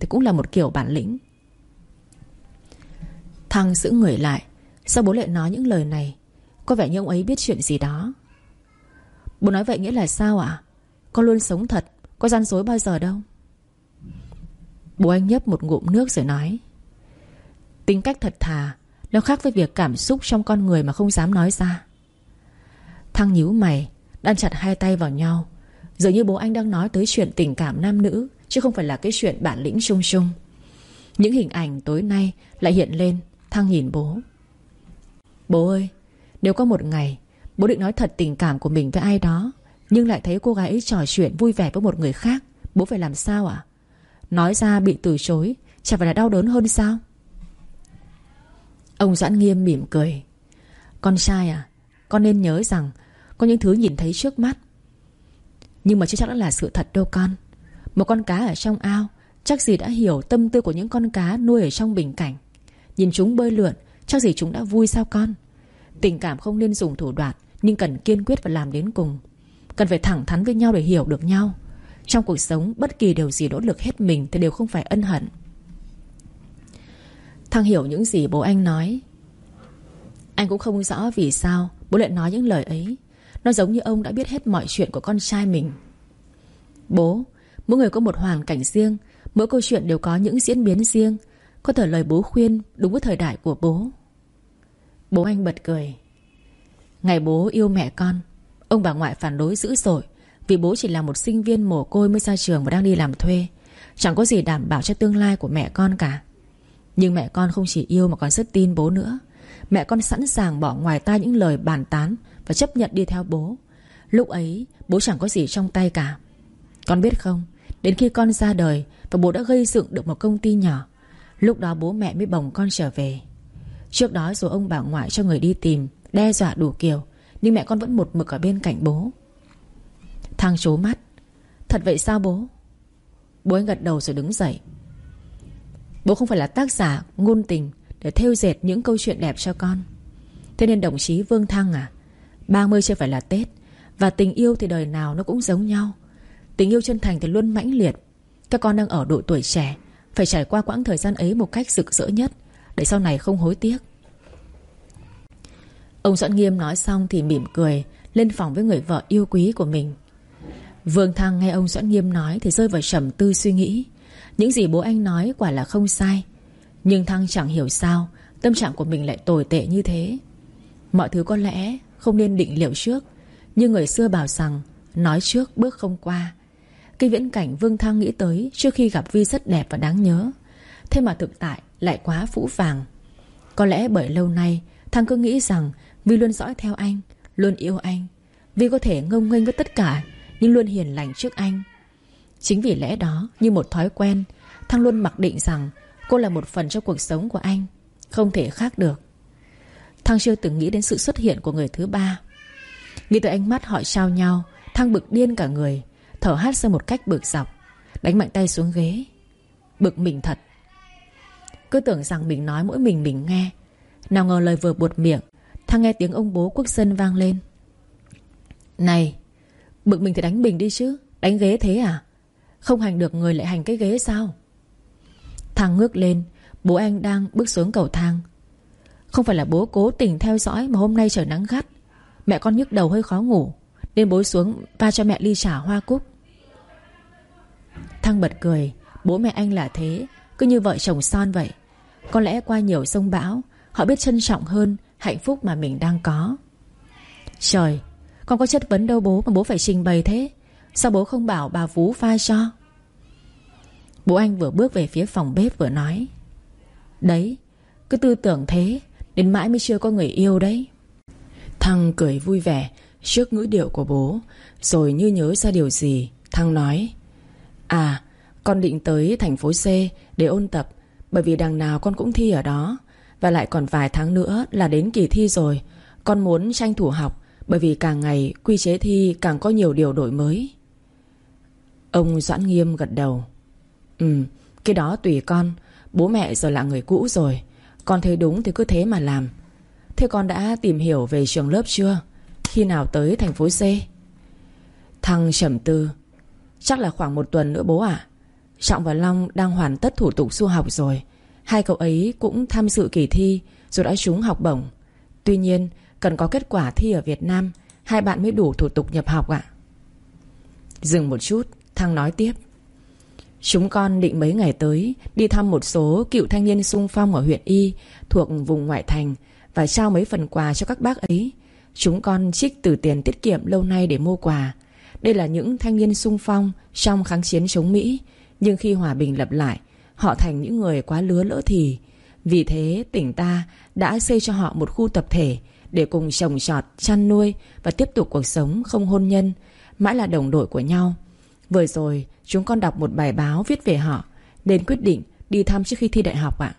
Thì cũng là một kiểu bản lĩnh. Thăng giữ người lại, Sao bố lại nói những lời này? Có vẻ như ông ấy biết chuyện gì đó. Bố nói vậy nghĩa là sao ạ? Con luôn sống thật, Có gian dối bao giờ đâu. Bố anh nhấp một ngụm nước rồi nói, Tính cách thật thà, Nó khác với việc cảm xúc trong con người mà không dám nói ra. Thăng nhíu mày, Đan chặt hai tay vào nhau. Dường như bố anh đang nói tới chuyện tình cảm nam nữ Chứ không phải là cái chuyện bản lĩnh sung sung. Những hình ảnh tối nay Lại hiện lên, Thăng nhìn bố. Bố ơi, Nếu có một ngày Bố định nói thật tình cảm của mình với ai đó, Nhưng lại thấy cô gái ấy trò chuyện vui vẻ với một người khác, Bố phải làm sao ạ? Nói ra bị từ chối Chẳng phải là đau đớn hơn sao? Ông Doãn Nghiêm mỉm cười. Con trai à Con nên nhớ rằng Có những thứ nhìn thấy trước mắt. Nhưng mà chưa chắc đã là sự thật đâu con. Một con cá ở trong ao, Chắc gì đã hiểu tâm tư của những con cá nuôi ở trong bình cảnh. Nhìn chúng bơi lượn, Chắc gì chúng đã vui sao con? Tình cảm không nên dùng thủ đoạn, Nhưng cần kiên quyết và làm đến cùng. Cần phải thẳng thắn với nhau để hiểu được nhau. Trong cuộc sống, bất kỳ điều gì nỗ lực hết mình Thì đều không phải ân hận. Thăng hiểu những gì bố anh nói. Anh cũng không rõ vì sao Bố lại nói những lời ấy. Nó giống như ông đã biết hết mọi chuyện của con trai mình. Bố Mỗi người có một hoàn cảnh riêng, Mỗi câu chuyện đều có những diễn biến riêng. Có thể lời bố khuyên đúng với thời đại của bố. Bố anh bật cười. Ngày bố yêu mẹ con, Ông bà ngoại phản đối dữ dội Vì bố chỉ là một sinh viên mồ côi mới ra trường và đang đi làm thuê. Chẳng có gì đảm bảo cho tương lai của mẹ con cả. Nhưng mẹ con không chỉ yêu mà còn rất tin bố nữa. Mẹ con sẵn sàng bỏ ngoài tai những lời bàn tán Và chấp nhận đi theo bố. Lúc ấy, bố chẳng có gì trong tay cả. Con biết không Đến khi con ra đời Và bố đã gây dựng được một công ty nhỏ, Lúc đó bố mẹ mới bồng con trở về. Trước đó dù ông bà ngoại cho người đi tìm, Đe dọa đủ kiểu, Nhưng mẹ con vẫn một mực ở bên cạnh bố. Thằng chố mắt, Thật vậy sao bố? Bố ấy gật đầu rồi đứng dậy. Bố không phải là tác giả ngôn tình Để theo dệt những câu chuyện đẹp cho con. Thế nên đồng chí Vương Thăng à 30 chưa phải là Tết Và tình yêu thì đời nào nó cũng giống nhau. Tình yêu chân thành thì luôn mãnh liệt. Các con đang ở độ tuổi trẻ, Phải trải qua quãng thời gian ấy một cách rực rỡ nhất, Để sau này không hối tiếc. Ông Doãn Nghiêm nói xong thì mỉm cười, Lên phòng với người vợ yêu quý của mình. Vương Thăng nghe ông Doãn Nghiêm nói Thì rơi vào trầm tư suy nghĩ. Những gì bố anh nói quả là không sai, Nhưng Thăng chẳng hiểu sao Tâm trạng của mình lại tồi tệ như thế. Mọi thứ có lẽ không nên định liệu trước Như người xưa bảo rằng, Nói trước bước không qua. Cái viễn cảnh Vương Thăng nghĩ tới Trước khi gặp Vi rất đẹp và đáng nhớ. Thế mà thực tại lại quá phũ phàng. Có lẽ bởi lâu nay, Thăng cứ nghĩ rằng Vi luôn dõi theo anh, Luôn yêu anh. Vi có thể ngông nghênh với tất cả, Nhưng luôn hiền lành trước anh. Chính vì lẽ đó, như một thói quen, Thăng luôn mặc định rằng Cô là một phần trong cuộc sống của anh, Không thể khác được. Thăng chưa từng nghĩ đến sự xuất hiện của người thứ ba. Nghĩ tới ánh mắt họ trao nhau, Thăng bực điên cả người. Thở hát ra một cách bực dọc, Đánh mạnh tay xuống ghế. Bực mình thật. Cứ tưởng rằng mình nói mỗi mình mình nghe. Nào ngờ lời vừa buột miệng thang nghe tiếng ông bố quốc dân vang lên. Này, Bực mình thì đánh bình đi chứ, Đánh ghế thế à? Không hành được người lại hành cái ghế sao? Thang ngước lên, Bố anh đang bước xuống cầu thang. Không phải là bố cố tình theo dõi Mà hôm nay trời nắng gắt. Mẹ con nhức đầu hơi khó ngủ, Nên bố xuống va cho mẹ ly trà hoa cúc. Thăng bật cười, Bố mẹ anh là thế, Cứ như vợ chồng son vậy. Có lẽ qua nhiều sông bão, Họ biết trân trọng hơn hạnh phúc mà mình đang có. Trời, Con có chất vấn đâu bố mà bố phải trình bày thế? Sao bố không bảo bà Vú pha cho? Bố anh vừa bước về phía phòng bếp vừa nói, Đấy, Cứ tư tưởng thế, Đến mãi mới chưa có người yêu đấy. Thăng cười vui vẻ Trước ngữ điệu của bố, Rồi như nhớ ra điều gì, Thăng nói À con định tới thành phố C Để ôn tập, Bởi vì đằng nào con cũng thi ở đó. Và lại còn vài tháng nữa là đến kỳ thi rồi. Con muốn tranh thủ học, Bởi vì càng ngày quy chế thi càng có nhiều điều đổi mới. Ông Doãn Nghiêm gật đầu. Ừ Cái đó tùy con. Bố mẹ giờ là người cũ rồi. Con thấy đúng thì cứ thế mà làm. Thế con đã tìm hiểu về trường lớp chưa? Khi nào tới thành phố C? Thăng trầm tư Chắc là khoảng một tuần nữa bố ạ. Trọng và Long đang hoàn tất thủ tục du học rồi. Hai cậu ấy cũng tham dự kỳ thi Rồi đã trúng học bổng. Tuy nhiên, cần có kết quả thi ở Việt Nam, Hai bạn mới đủ thủ tục nhập học ạ. Dừng một chút, Thăng nói tiếp. Chúng con định mấy ngày tới Đi thăm một số cựu thanh niên sung phong ở huyện Y Thuộc vùng ngoại thành Và trao mấy phần quà cho các bác ấy. Chúng con trích từ tiền tiết kiệm lâu nay để mua quà. Đây là những thanh niên sung phong Trong kháng chiến chống Mỹ. Nhưng khi hòa bình lập lại Họ thành những người quá lứa lỡ thì. Vì thế tỉnh ta đã xây cho họ một khu tập thể Để cùng trồng trọt, chăn nuôi Và tiếp tục cuộc sống không hôn nhân Mãi là đồng đội của nhau. Vừa rồi chúng con đọc một bài báo viết về họ Nên quyết định đi thăm trước khi thi đại học ạ.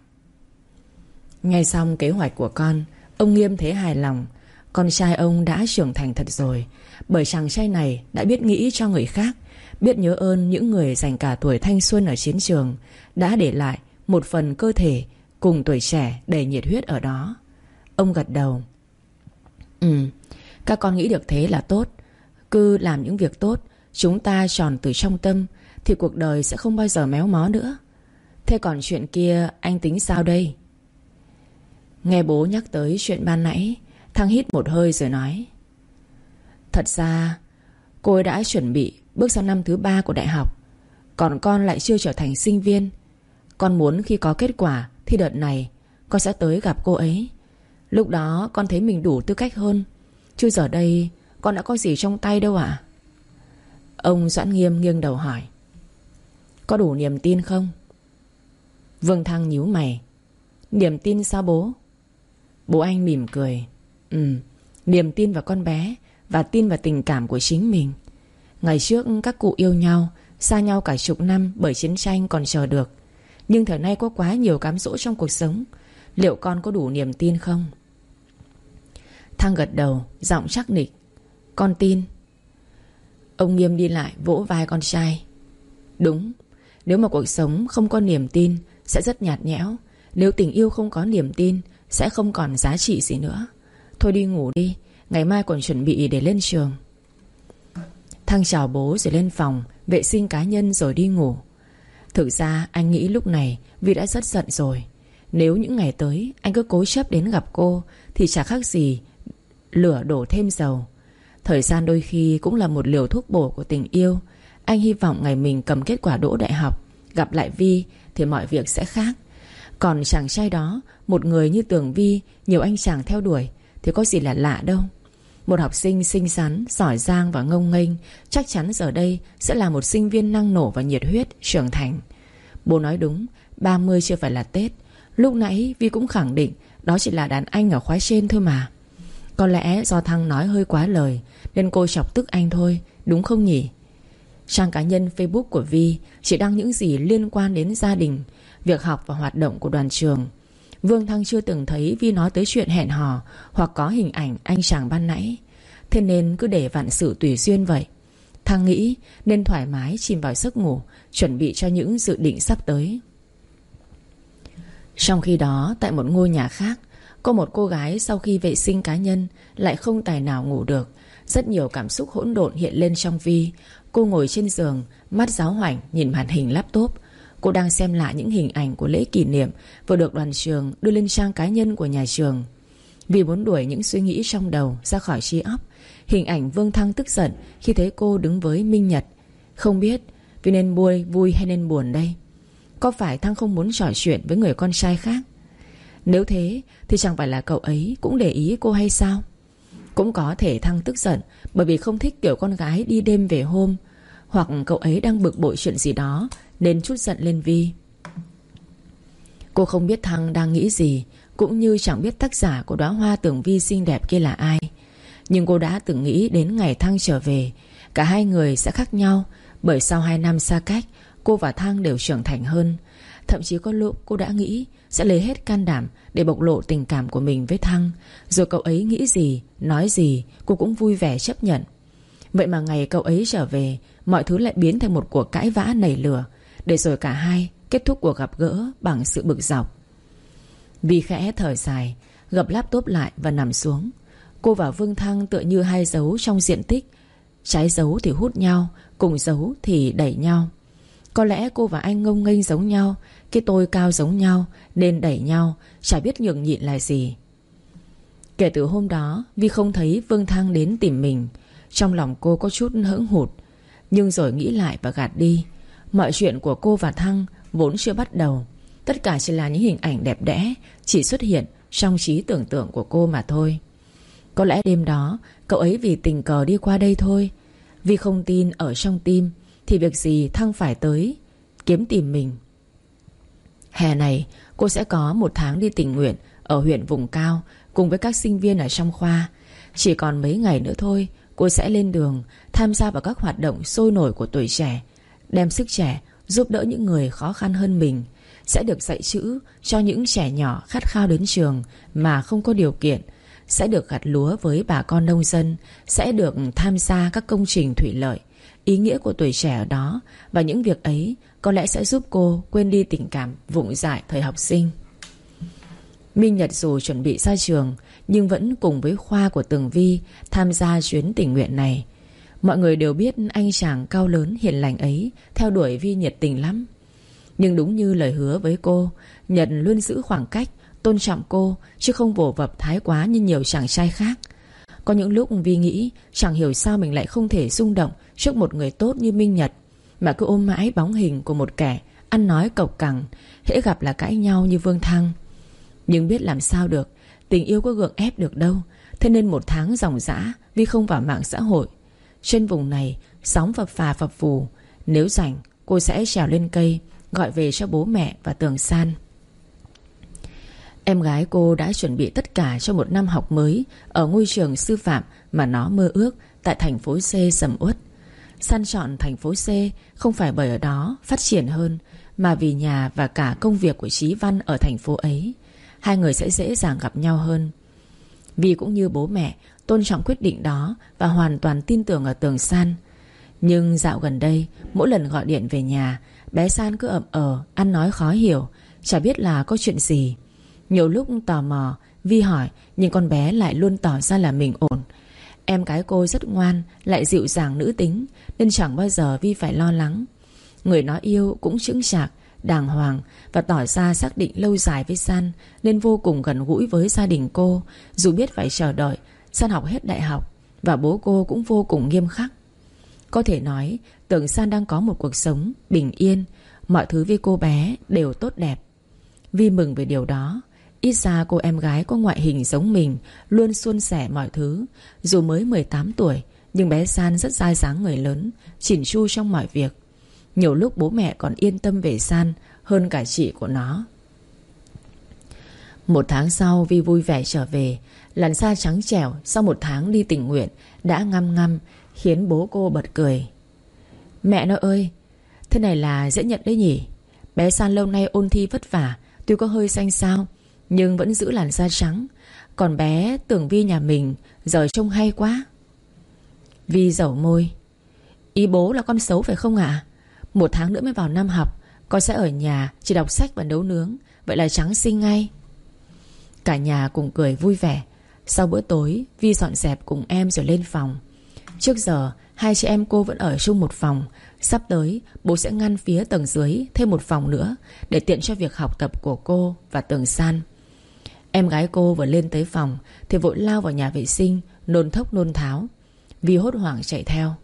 Nghe xong kế hoạch của con Ông Nghiêm thấy hài lòng con trai ông đã trưởng thành thật rồi. Bởi chàng trai này đã biết nghĩ cho người khác, Biết nhớ ơn những người dành cả tuổi thanh xuân ở chiến trường, Đã để lại một phần cơ thể Cùng tuổi trẻ đầy nhiệt huyết ở đó. Ông gật đầu. Ừ Các con nghĩ được thế là tốt. Cứ làm những việc tốt, Chúng ta tròn từ trong tâm, Thì cuộc đời sẽ không bao giờ méo mó nữa. Thế còn chuyện kia, anh tính sao đây? Nghe bố nhắc tới chuyện ban nãy Thăng hít một hơi rồi nói. Thật ra, Cô ấy đã chuẩn bị bước sang năm thứ ba của đại học. Còn con lại chưa trở thành sinh viên. Con muốn khi có kết quả Thì đợt này, Con sẽ tới gặp cô ấy. Lúc đó con thấy mình đủ tư cách hơn. Chứ giờ đây, con đã có gì trong tay đâu ạ? Ông Doãn Nghiêm nghiêng đầu hỏi. Có đủ niềm tin không? Vương Thăng nhíu mày. Niềm tin sao bố? Bố anh mỉm cười. Ừ Niềm tin vào con bé Và tin vào tình cảm của chính mình. Ngày trước các cụ yêu nhau, Xa nhau cả chục năm bởi chiến tranh còn chờ được. Nhưng thời nay có quá nhiều cám dỗ trong cuộc sống. Liệu con có đủ niềm tin không? Thăng gật đầu, Giọng chắc nịch. Con tin. Ông Nghiêm đi lại vỗ vai con trai. Đúng, Nếu mà cuộc sống không có niềm tin Sẽ rất nhạt nhẽo. Nếu tình yêu không có niềm tin Sẽ không còn giá trị gì nữa. Thôi đi ngủ đi, Ngày mai còn chuẩn bị để lên trường. Thăng chào bố rồi lên phòng, Vệ sinh cá nhân rồi đi ngủ. Thực ra anh nghĩ lúc này Vi đã rất giận rồi. Nếu những ngày tới anh cứ cố chấp đến gặp cô Thì chả khác gì Lửa đổ thêm dầu. Thời gian đôi khi cũng là một liều thuốc bổ của tình yêu. Anh hy vọng ngày mình cầm kết quả đỗ đại học, Gặp lại Vi Thì mọi việc sẽ khác. Còn chàng trai đó, Một người như Tường Vi, Nhiều anh chàng theo đuổi thì có gì là lạ đâu. Một học sinh xinh xắn, giỏi giang và ngông nghênh Chắc chắn giờ đây Sẽ là một sinh viên năng nổ và nhiệt huyết Trưởng thành. Bố nói đúng 30 chưa phải là Tết. Lúc nãy Vi cũng khẳng định Đó chỉ là đàn anh ở khóa trên thôi mà. Có lẽ do Thăng nói hơi quá lời Nên cô chọc tức anh thôi Đúng không nhỉ? Trang cá nhân Facebook của Vi Chỉ đăng những gì liên quan đến gia đình Việc học và hoạt động của đoàn trường. Vương Thăng chưa từng thấy Vi nói tới chuyện hẹn hò Hoặc có hình ảnh anh chàng ban nãy. Thế nên cứ để vạn sự tùy duyên vậy. Thăng nghĩ nên thoải mái chìm vào giấc ngủ, Chuẩn bị cho những dự định sắp tới. Trong khi đó, Tại một ngôi nhà khác, có một cô gái sau khi vệ sinh cá nhân Lại không tài nào ngủ được. Rất nhiều cảm xúc hỗn độn hiện lên trong Vi. Cô ngồi trên giường, Mắt giáo hoảnh, nhìn màn hình laptop. Cô đang xem lại những hình ảnh của lễ kỷ niệm Vừa được đoàn trường đưa lên trang cá nhân của nhà trường. Vì muốn đuổi những suy nghĩ trong đầu ra khỏi trí óc, Hình ảnh Vương Thăng tức giận Khi thấy cô đứng với Minh Nhật. Không biết vì nên vui vui hay nên buồn đây? Có phải Thăng không muốn trò chuyện với người con trai khác? Nếu thế, thì chẳng phải là cậu ấy cũng để ý cô hay sao? Cũng có thể Thăng tức giận Bởi vì không thích kiểu con gái đi đêm về hôm, Hoặc cậu ấy đang bực bội chuyện gì đó nên chút giận lên Vi. Cô không biết Thăng đang nghĩ gì Cũng như chẳng biết tác giả của đóa hoa tưởng Vi xinh đẹp kia là ai. Nhưng cô đã từng nghĩ đến ngày Thăng trở về Cả hai người sẽ khác nhau Bởi sau hai năm xa cách Cô và Thăng đều trưởng thành hơn. Thậm chí có lúc cô đã nghĩ Sẽ lấy hết can đảm để bộc lộ tình cảm của mình với Thăng. Rồi cậu ấy nghĩ gì, nói gì Cô cũng vui vẻ chấp nhận. Vậy mà ngày cậu ấy trở về Mọi thứ lại biến thành một cuộc cãi vã nảy lửa. Để rồi cả hai kết thúc cuộc gặp gỡ Bằng sự bực dọc. Vì khẽ thở dài, Gập laptop lại và nằm xuống. Cô và Vương Thăng tựa như hai dấu trong diện tích. Trái dấu thì hút nhau, Cùng dấu thì đẩy nhau. Có lẽ cô và anh ngông nghênh giống nhau, Cái tôi cao giống nhau, Nên đẩy nhau, Chả biết nhường nhịn là gì. Kể từ hôm đó, Vi không thấy Vương Thăng đến tìm mình. Trong lòng cô có chút hững hụt, Nhưng rồi nghĩ lại và gạt đi. Mọi chuyện của cô và Thăng Vốn chưa bắt đầu. Tất cả chỉ là những hình ảnh đẹp đẽ, Chỉ xuất hiện trong trí tưởng tượng của cô mà thôi. Có lẽ đêm đó, Cậu ấy vì tình cờ đi qua đây thôi. Vì không tin ở trong tim, Thì việc gì Thăng phải tới Kiếm tìm mình? Hè này, cô sẽ có một tháng đi tình nguyện Ở huyện vùng cao Cùng với các sinh viên ở trong khoa. Chỉ còn mấy ngày nữa thôi, Cô sẽ lên đường Tham gia vào các hoạt động sôi nổi của tuổi trẻ Đem sức trẻ, Giúp đỡ những người khó khăn hơn mình, Sẽ được dạy chữ cho những trẻ nhỏ khát khao đến trường Mà không có điều kiện, Sẽ được gặt lúa với bà con nông dân, Sẽ được tham gia các công trình thủy lợi. Ý nghĩa của tuổi trẻ ở đó Và những việc ấy Có lẽ sẽ giúp cô quên đi tình cảm vụng dại thời học sinh. Minh Nhật dù chuẩn bị ra trường Nhưng vẫn cùng với khoa của Tường Vi Tham gia chuyến tình nguyện này. Mọi người đều biết anh chàng cao lớn, hiền lành ấy, Theo đuổi Vi nhiệt tình lắm. Nhưng đúng như lời hứa với cô, Nhật luôn giữ khoảng cách, Tôn trọng cô, Chứ không vồ vập thái quá như nhiều chàng trai khác. Có những lúc Vi nghĩ, Chẳng hiểu sao mình lại không thể rung động Trước một người tốt như Minh Nhật, Mà cứ ôm mãi bóng hình của một kẻ Ăn nói cộc cằn, Hễ gặp là cãi nhau như Vương Thăng. Nhưng biết làm sao được, Tình yêu có gượng ép được đâu, Thế nên một tháng dòng dã, Vi không vào mạng xã hội trên vùng này Sóng phập phà phập phù, Nếu rảnh, cô sẽ trèo lên cây, Gọi về cho bố mẹ và tường san. Em gái cô đã chuẩn bị tất cả cho một năm học mới Ở ngôi trường sư phạm Mà nó mơ ước Tại thành phố C sầm uất. Săn chọn thành phố C Không phải bởi ở đó phát triển hơn, Mà vì nhà và cả công việc của Trí Văn Ở thành phố ấy, Hai người sẽ dễ dàng gặp nhau hơn. Vì cũng như bố mẹ Tôn trọng quyết định đó Và hoàn toàn tin tưởng ở tường San. Nhưng dạo gần đây, Mỗi lần gọi điện về nhà, Bé San cứ ậm ờ Ăn nói khó hiểu, Chả biết là có chuyện gì. Nhiều lúc tò mò, Vi hỏi, Nhưng con bé lại luôn tỏ ra là mình ổn. Em cái cô rất ngoan, Lại dịu dàng nữ tính, Nên chẳng bao giờ Vi phải lo lắng. Người nó yêu cũng chững chạc, Đàng hoàng Và tỏ ra xác định lâu dài với San Nên vô cùng gần gũi với gia đình cô, Dù biết phải chờ đợi San học hết đại học, Và bố cô cũng vô cùng nghiêm khắc. Có thể nói, Tưởng San đang có một cuộc sống bình yên, Mọi thứ với cô bé đều tốt đẹp. Vi mừng về điều đó, Ít ra cô em gái có ngoại hình giống mình, Luôn suôn sẻ mọi thứ. Dù mới 18 tuổi, Nhưng bé San rất dai dáng người lớn, Chỉn chu trong mọi việc. Nhiều lúc bố mẹ còn yên tâm về San Hơn cả chị của nó. Một tháng sau, Vi vui vẻ trở về Làn da trắng trẻo sau một tháng đi tình nguyện Đã ngăm ngăm, Khiến bố cô bật cười. Mẹ nó ơi, Thế này là dễ nhận đấy nhỉ? Bé San lâu nay ôn thi vất vả, Tuy có hơi xanh sao Nhưng vẫn giữ làn da trắng. Còn bé tưởng Vi nhà mình, Giờ trông hay quá. Vi dẩu môi. Ý bố là con xấu phải không ạ? Một tháng nữa mới vào năm học, Con sẽ ở nhà chỉ đọc sách và nấu nướng, Vậy là trắng xinh ngay. Cả nhà cùng cười vui vẻ sau bữa tối, Vi dọn dẹp cùng em rồi lên phòng. Trước giờ, Hai chị em cô vẫn ở chung một phòng. Sắp tới, bố sẽ ngăn phía tầng dưới Thêm một phòng nữa Để tiện cho việc học tập của cô và tường san. Em gái cô vừa lên tới phòng Thì vội lao vào nhà vệ sinh, Nôn thốc nôn tháo. Vi hốt hoảng chạy theo.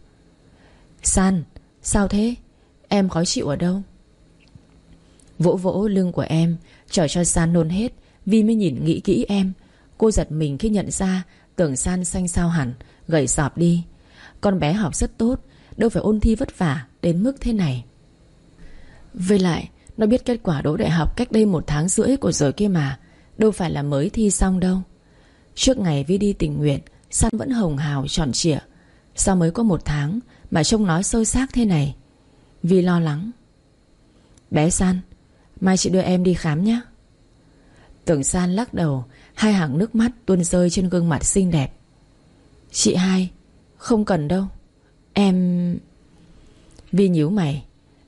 San, Sao thế? Em khó chịu ở đâu? Vỗ vỗ lưng của em Chờ cho San nôn hết. Vi mới nhìn nghĩ kỹ em. Cô giật mình khi nhận ra Tưởng san xanh sao hẳn, Gầy sọp đi. Con bé học rất tốt, Đâu phải ôn thi vất vả đến mức thế này. Với lại, Nó biết kết quả đỗ đại học cách đây một tháng rưỡi của rồi kia mà, Đâu phải là mới thi xong đâu. Trước ngày Vi đi tình nguyện, San vẫn hồng hào tròn trịa Sao mới có một tháng Mà trông nói sơ xác thế này? Vi lo lắng. Bé San, Mai chị đưa em đi khám nhé. Tưởng San lắc đầu Hai hàng nước mắt tuôn rơi trên gương mặt xinh đẹp. Chị hai, Không cần đâu. Em... Vi nhíu mày.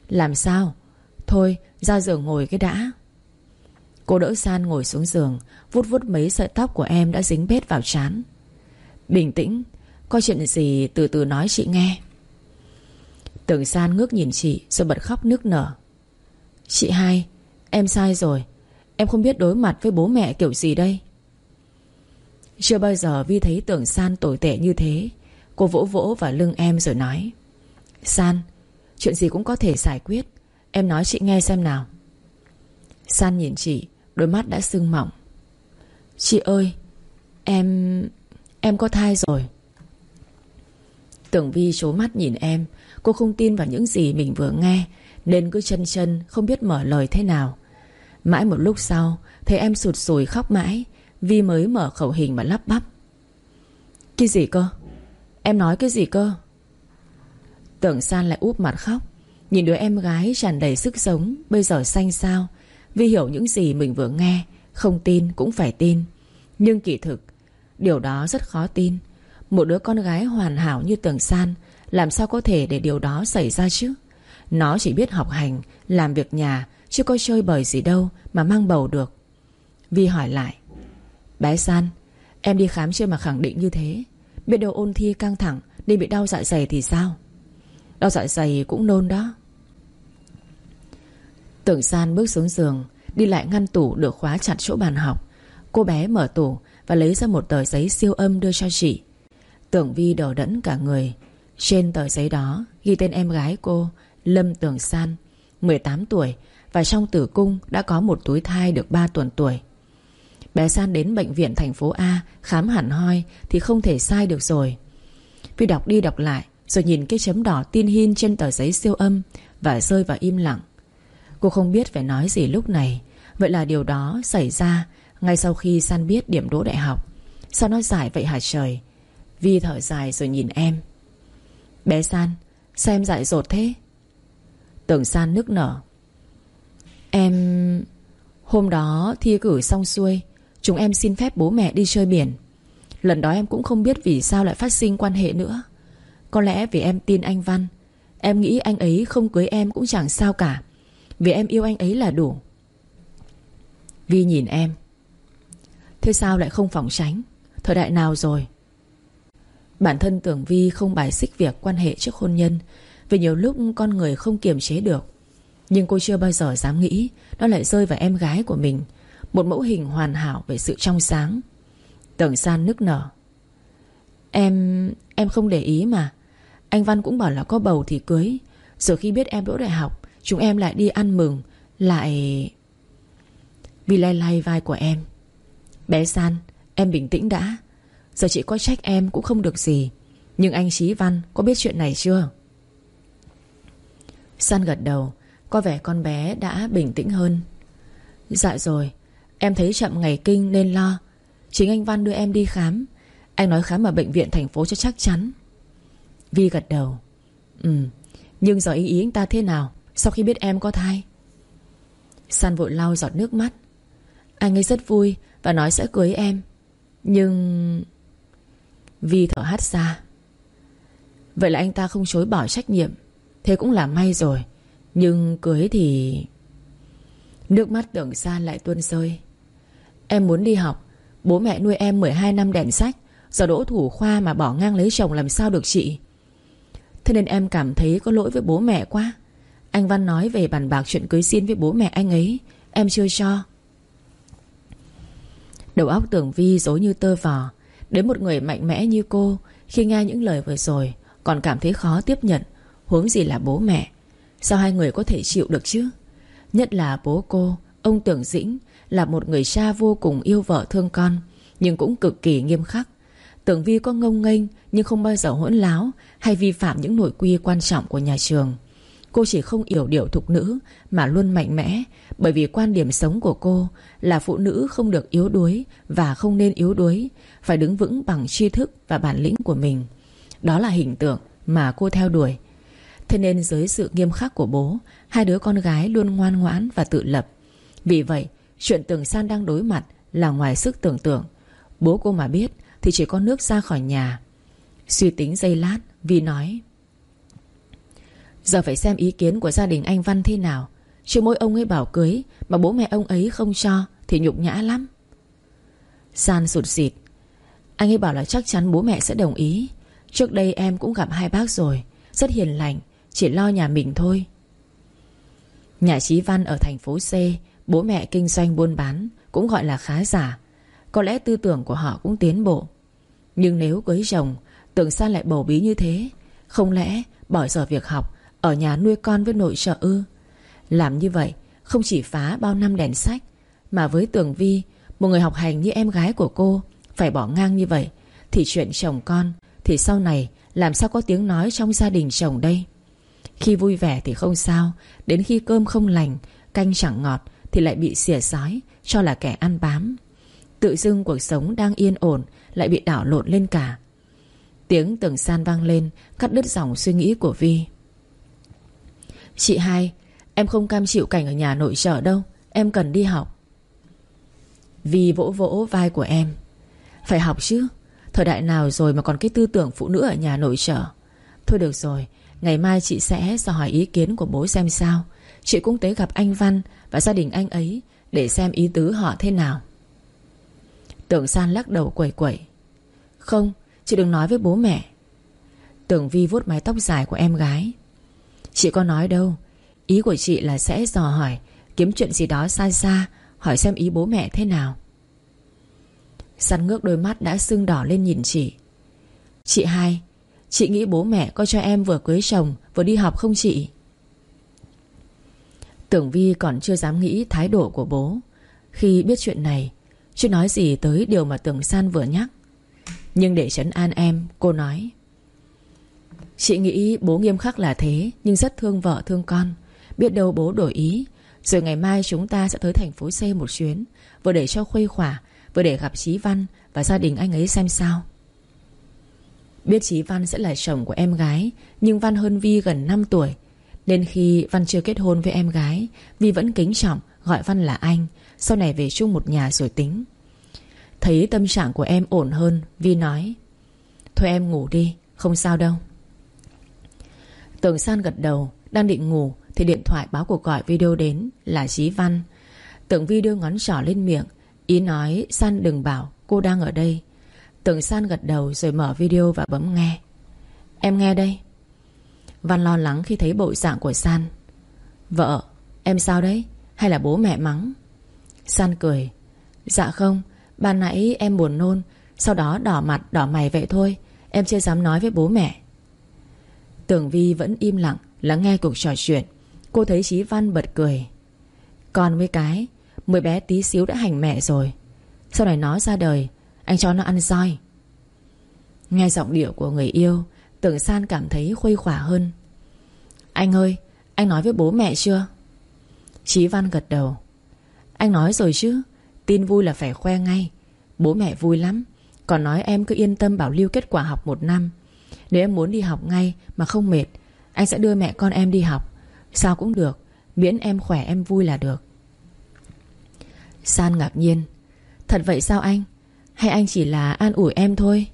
Làm sao? Thôi, ra giường ngồi cái đã. Cô đỡ San ngồi xuống giường Vút vút mấy sợi tóc của em đã dính bết vào chán Bình tĩnh, Có chuyện gì từ từ nói chị nghe. Tưởng San ngước nhìn chị Rồi bật khóc nức nở. Chị hai, Em sai rồi. Em không biết đối mặt với bố mẹ kiểu gì đây. Chưa bao giờ Vi thấy tưởng San tồi tệ như thế. Cô vỗ vỗ vào lưng em rồi nói, San, Chuyện gì cũng có thể giải quyết. Em nói chị nghe xem nào. San nhìn chị, Đôi mắt đã sưng mỏng. Chị ơi, Em... em có thai rồi. Tưởng Vi trố mắt nhìn em. Cô không tin vào những gì mình vừa nghe, Nên cứ chân chân, không biết mở lời thế nào. Mãi một lúc sau, Thấy em sụt sùi khóc mãi. Vi mới mở khẩu hình mà lắp bắp. Cái gì cơ? Em nói cái gì cơ? Tưởng San lại úp mặt khóc. Nhìn đứa em gái tràn đầy sức sống, Bây giờ xanh sao Vi hiểu những gì mình vừa nghe, Không tin cũng phải tin. Nhưng kỳ thực, Điều đó rất khó tin. Một đứa con gái hoàn hảo như Tưởng San, Làm sao có thể để điều đó xảy ra chứ? Nó chỉ biết học hành, Làm việc nhà, Chứ có chơi bời gì đâu Mà mang bầu được. Vi hỏi lại. Bé San, Em đi khám chưa mà khẳng định như thế? Biết đâu ôn thi căng thẳng Nên bị đau dạ dày thì sao? Đau dạ dày cũng nôn đó. Tưởng San bước xuống giường, Đi lại ngăn tủ được khóa chặt chỗ bàn học. Cô bé mở tủ Và lấy ra một tờ giấy siêu âm đưa cho chị. Tưởng Vi đổ đẫn cả người. Trên tờ giấy đó Ghi tên em gái cô, Lâm Tưởng San 18 tuổi Và trong tử cung đã có một túi thai được 3 tuần tuổi. Bé San đến bệnh viện thành phố A, Khám hẳn hoi Thì không thể sai được rồi. Vi đọc đi đọc lại, Rồi nhìn cái chấm đỏ tin hin trên tờ giấy siêu âm Và rơi vào im lặng. Cô không biết phải nói gì lúc này. Vậy là điều đó xảy ra Ngay sau khi San biết điểm đỗ đại học. Sao nó giải vậy hả trời? Vi thở dài rồi nhìn em. Bé San, Sao em dại dột thế? Tưởng San nức nở. Em... Hôm đó thi cử xong xuôi Chúng em xin phép bố mẹ đi chơi biển. Lần đó em cũng không biết vì sao lại phát sinh quan hệ nữa. Có lẽ vì em tin anh Văn. Em nghĩ anh ấy không cưới em cũng chẳng sao cả. Vì em yêu anh ấy là đủ. Vi nhìn em. Thế sao lại không phòng tránh? Thời đại nào rồi? Bản thân tưởng Vi không bài xích việc quan hệ trước hôn nhân, Vì nhiều lúc con người không kiềm chế được. Nhưng cô chưa bao giờ dám nghĩ Nó lại rơi vào em gái của mình. Một mẫu hình hoàn hảo về sự trong sáng. Tưởng san nức nở. Em... em không để ý mà. Anh Văn cũng bảo là có bầu thì cưới. Rồi khi biết em đỗ đại học, Chúng em lại đi ăn mừng, Lại... Vì lay lay vai của em. Bé San, Em bình tĩnh đã. Giờ chị có trách em cũng không được gì. Nhưng anh Chí Văn có biết chuyện này chưa? San gật đầu, Có vẻ con bé đã bình tĩnh hơn. Dạ rồi Em thấy chậm ngày kinh nên lo. Chính anh Văn đưa em đi khám. Anh nói khám ở bệnh viện thành phố cho chắc chắn. Vi gật đầu. Ừ Nhưng giờ ý ý anh ta thế nào? Sau khi biết em có thai. San vội lau giọt nước mắt. Anh ấy rất vui Và nói sẽ cưới em. Nhưng Vi thở hắt ra. Vậy là anh ta không chối bỏ trách nhiệm. Thế cũng là may rồi. Nhưng cưới thì Nước mắt tưởng San lại tuôn rơi. Em muốn đi học. Bố mẹ nuôi em 12 năm đèn sách. Giờ đỗ thủ khoa mà bỏ ngang lấy chồng làm sao được chị? Thế nên em cảm thấy có lỗi với bố mẹ quá. Anh Văn nói về bàn bạc chuyện cưới xin với bố mẹ anh ấy. Em chưa cho. Đầu óc tưởng Vi dối như tơ vò. Đến một người mạnh mẽ như cô, Khi nghe những lời vừa rồi, Còn cảm thấy khó tiếp nhận. Huống gì là bố mẹ? Sao hai người có thể chịu được chứ? Nhất là bố cô, Ông Tưởng Dĩnh là một người cha vô cùng yêu vợ thương con, Nhưng cũng cực kỳ nghiêm khắc. Tưởng Vi có ngông nghênh, Nhưng không bao giờ hỗn láo Hay vi phạm những nội quy quan trọng của nhà trường. Cô chỉ không yểu điệu thục nữ Mà luôn mạnh mẽ, Bởi vì quan điểm sống của cô Là phụ nữ không được yếu đuối Và không nên yếu đuối, Phải đứng vững bằng tri thức và bản lĩnh của mình. Đó là hình tượng mà cô theo đuổi. Thế nên dưới sự nghiêm khắc của bố, Hai đứa con gái luôn ngoan ngoãn và tự lập. Vì vậy Chuyện Tường San đang đối mặt Là ngoài sức tưởng tượng. Bố cô mà biết Thì chỉ có nước ra khỏi nhà. Suy tính giây lát, Vi nói, Giờ phải xem ý kiến của gia đình anh Văn thế nào. Chứ mỗi ông ấy bảo cưới Mà bố mẹ ông ấy không cho Thì nhục nhã lắm. San sụt xịt Anh ấy bảo là chắc chắn bố mẹ sẽ đồng ý. Trước đây em cũng gặp hai bác rồi, Rất hiền lành, Chỉ lo nhà mình thôi. Nhà Chí Văn ở thành phố C Bố mẹ kinh doanh buôn bán Cũng gọi là khá giả. Có lẽ tư tưởng của họ cũng tiến bộ. Nhưng nếu cưới chồng, Tưởng sao lại bầu bí như thế? Không lẽ bỏ giờ việc học, Ở nhà nuôi con với nội trợ ư? Làm như vậy không chỉ phá bao năm đèn sách, Mà với Tường Vi, Một người học hành như em gái của cô, Phải bỏ ngang như vậy, Thì chuyện chồng con, Thì sau này làm sao có tiếng nói trong gia đình chồng đây? Khi vui vẻ thì không sao, Đến khi cơm không lành, Canh chẳng ngọt thì lại bị xỉa sói, Cho là kẻ ăn bám. Tự dưng cuộc sống đang yên ổn, Lại bị đảo lộn lên cả. Tiếng tường san vang lên, Cắt đứt dòng suy nghĩ của Vi. Chị hai, Em không cam chịu cảnh ở nhà nội trợ đâu, Em cần đi học. Vi vỗ vỗ vai của em. Phải học chứ, Thời đại nào rồi mà còn cái tư tưởng phụ nữ ở nhà nội trợ. Thôi được rồi, Ngày mai chị sẽ dò hỏi ý kiến của bố xem sao. Chị cũng tới gặp anh Văn Và gia đình anh ấy Để xem ý tứ họ thế nào. Tưởng San lắc đầu quẩy quẩy. Không, Chị đừng nói với bố mẹ. Tưởng Vi vuốt mái tóc dài của em gái. Chị có nói đâu, Ý của chị là sẽ dò hỏi, Kiếm chuyện gì đó xa xa, Hỏi xem ý bố mẹ thế nào. Săn ngước đôi mắt đã sưng đỏ lên nhìn chị. Chị hai, Chị nghĩ bố mẹ có cho em vừa cưới chồng, Vừa đi học không chị? Tưởng Vi còn chưa dám nghĩ thái độ của bố. Khi biết chuyện này, Chưa nói gì tới điều mà Tưởng San vừa nhắc. Nhưng để chấn an em, Cô nói, Chị nghĩ bố nghiêm khắc là thế, Nhưng rất thương vợ, thương con. Biết đâu bố đổi ý, Rồi ngày mai chúng ta sẽ tới thành phố C một chuyến, Vừa để cho khuây khỏa, Vừa để gặp Chí Văn Và gia đình anh ấy xem sao. Biết Chí Văn sẽ là chồng của em gái, Nhưng Văn hơn Vi gần 5 tuổi nên khi Văn chưa kết hôn với em gái, Vi vẫn kính trọng, Gọi Văn là anh, Sau này về chung một nhà rồi tính. Thấy tâm trạng của em ổn hơn, Vi nói, Thôi em ngủ đi, Không sao đâu. Tường San gật đầu, Đang định ngủ Thì điện thoại báo cuộc gọi video đến Là Chí Văn. Tưởng Vi đưa ngón trỏ lên miệng, Ý nói, San đừng bảo cô đang ở đây. Tưởng San gật đầu rồi mở video và bấm nghe. Em nghe đây. Văn lo lắng khi thấy bộ dạng của San. Vợ, Em sao đấy? Hay là bố mẹ mắng? San cười. Dạ không, Ban nãy em buồn nôn, Sau đó đỏ mặt, đỏ mày vậy thôi, Em chưa dám nói với bố mẹ. Tưởng Vi vẫn im lặng, Lắng nghe cuộc trò chuyện. Cô thấy Chí Văn bật cười. Còn với cái, mười bé tí xíu đã hành mẹ rồi. Sau này nó ra đời, Anh cho nó ăn roi. Nghe giọng điệu của người yêu Tưởng San cảm thấy khuây khỏa hơn. Anh ơi, Anh nói với bố mẹ chưa? Chí Văn gật đầu. Anh nói rồi chứ, Tin vui là phải khoe ngay. Bố mẹ vui lắm, Còn nói em cứ yên tâm bảo lưu kết quả học một năm. Nếu em muốn đi học ngay Mà không mệt, Anh sẽ đưa mẹ con em đi học. Sao cũng được, Miễn em khỏe em vui là được. San ngạc nhiên. Thật vậy sao anh? Hay anh chỉ là an ủi em thôi?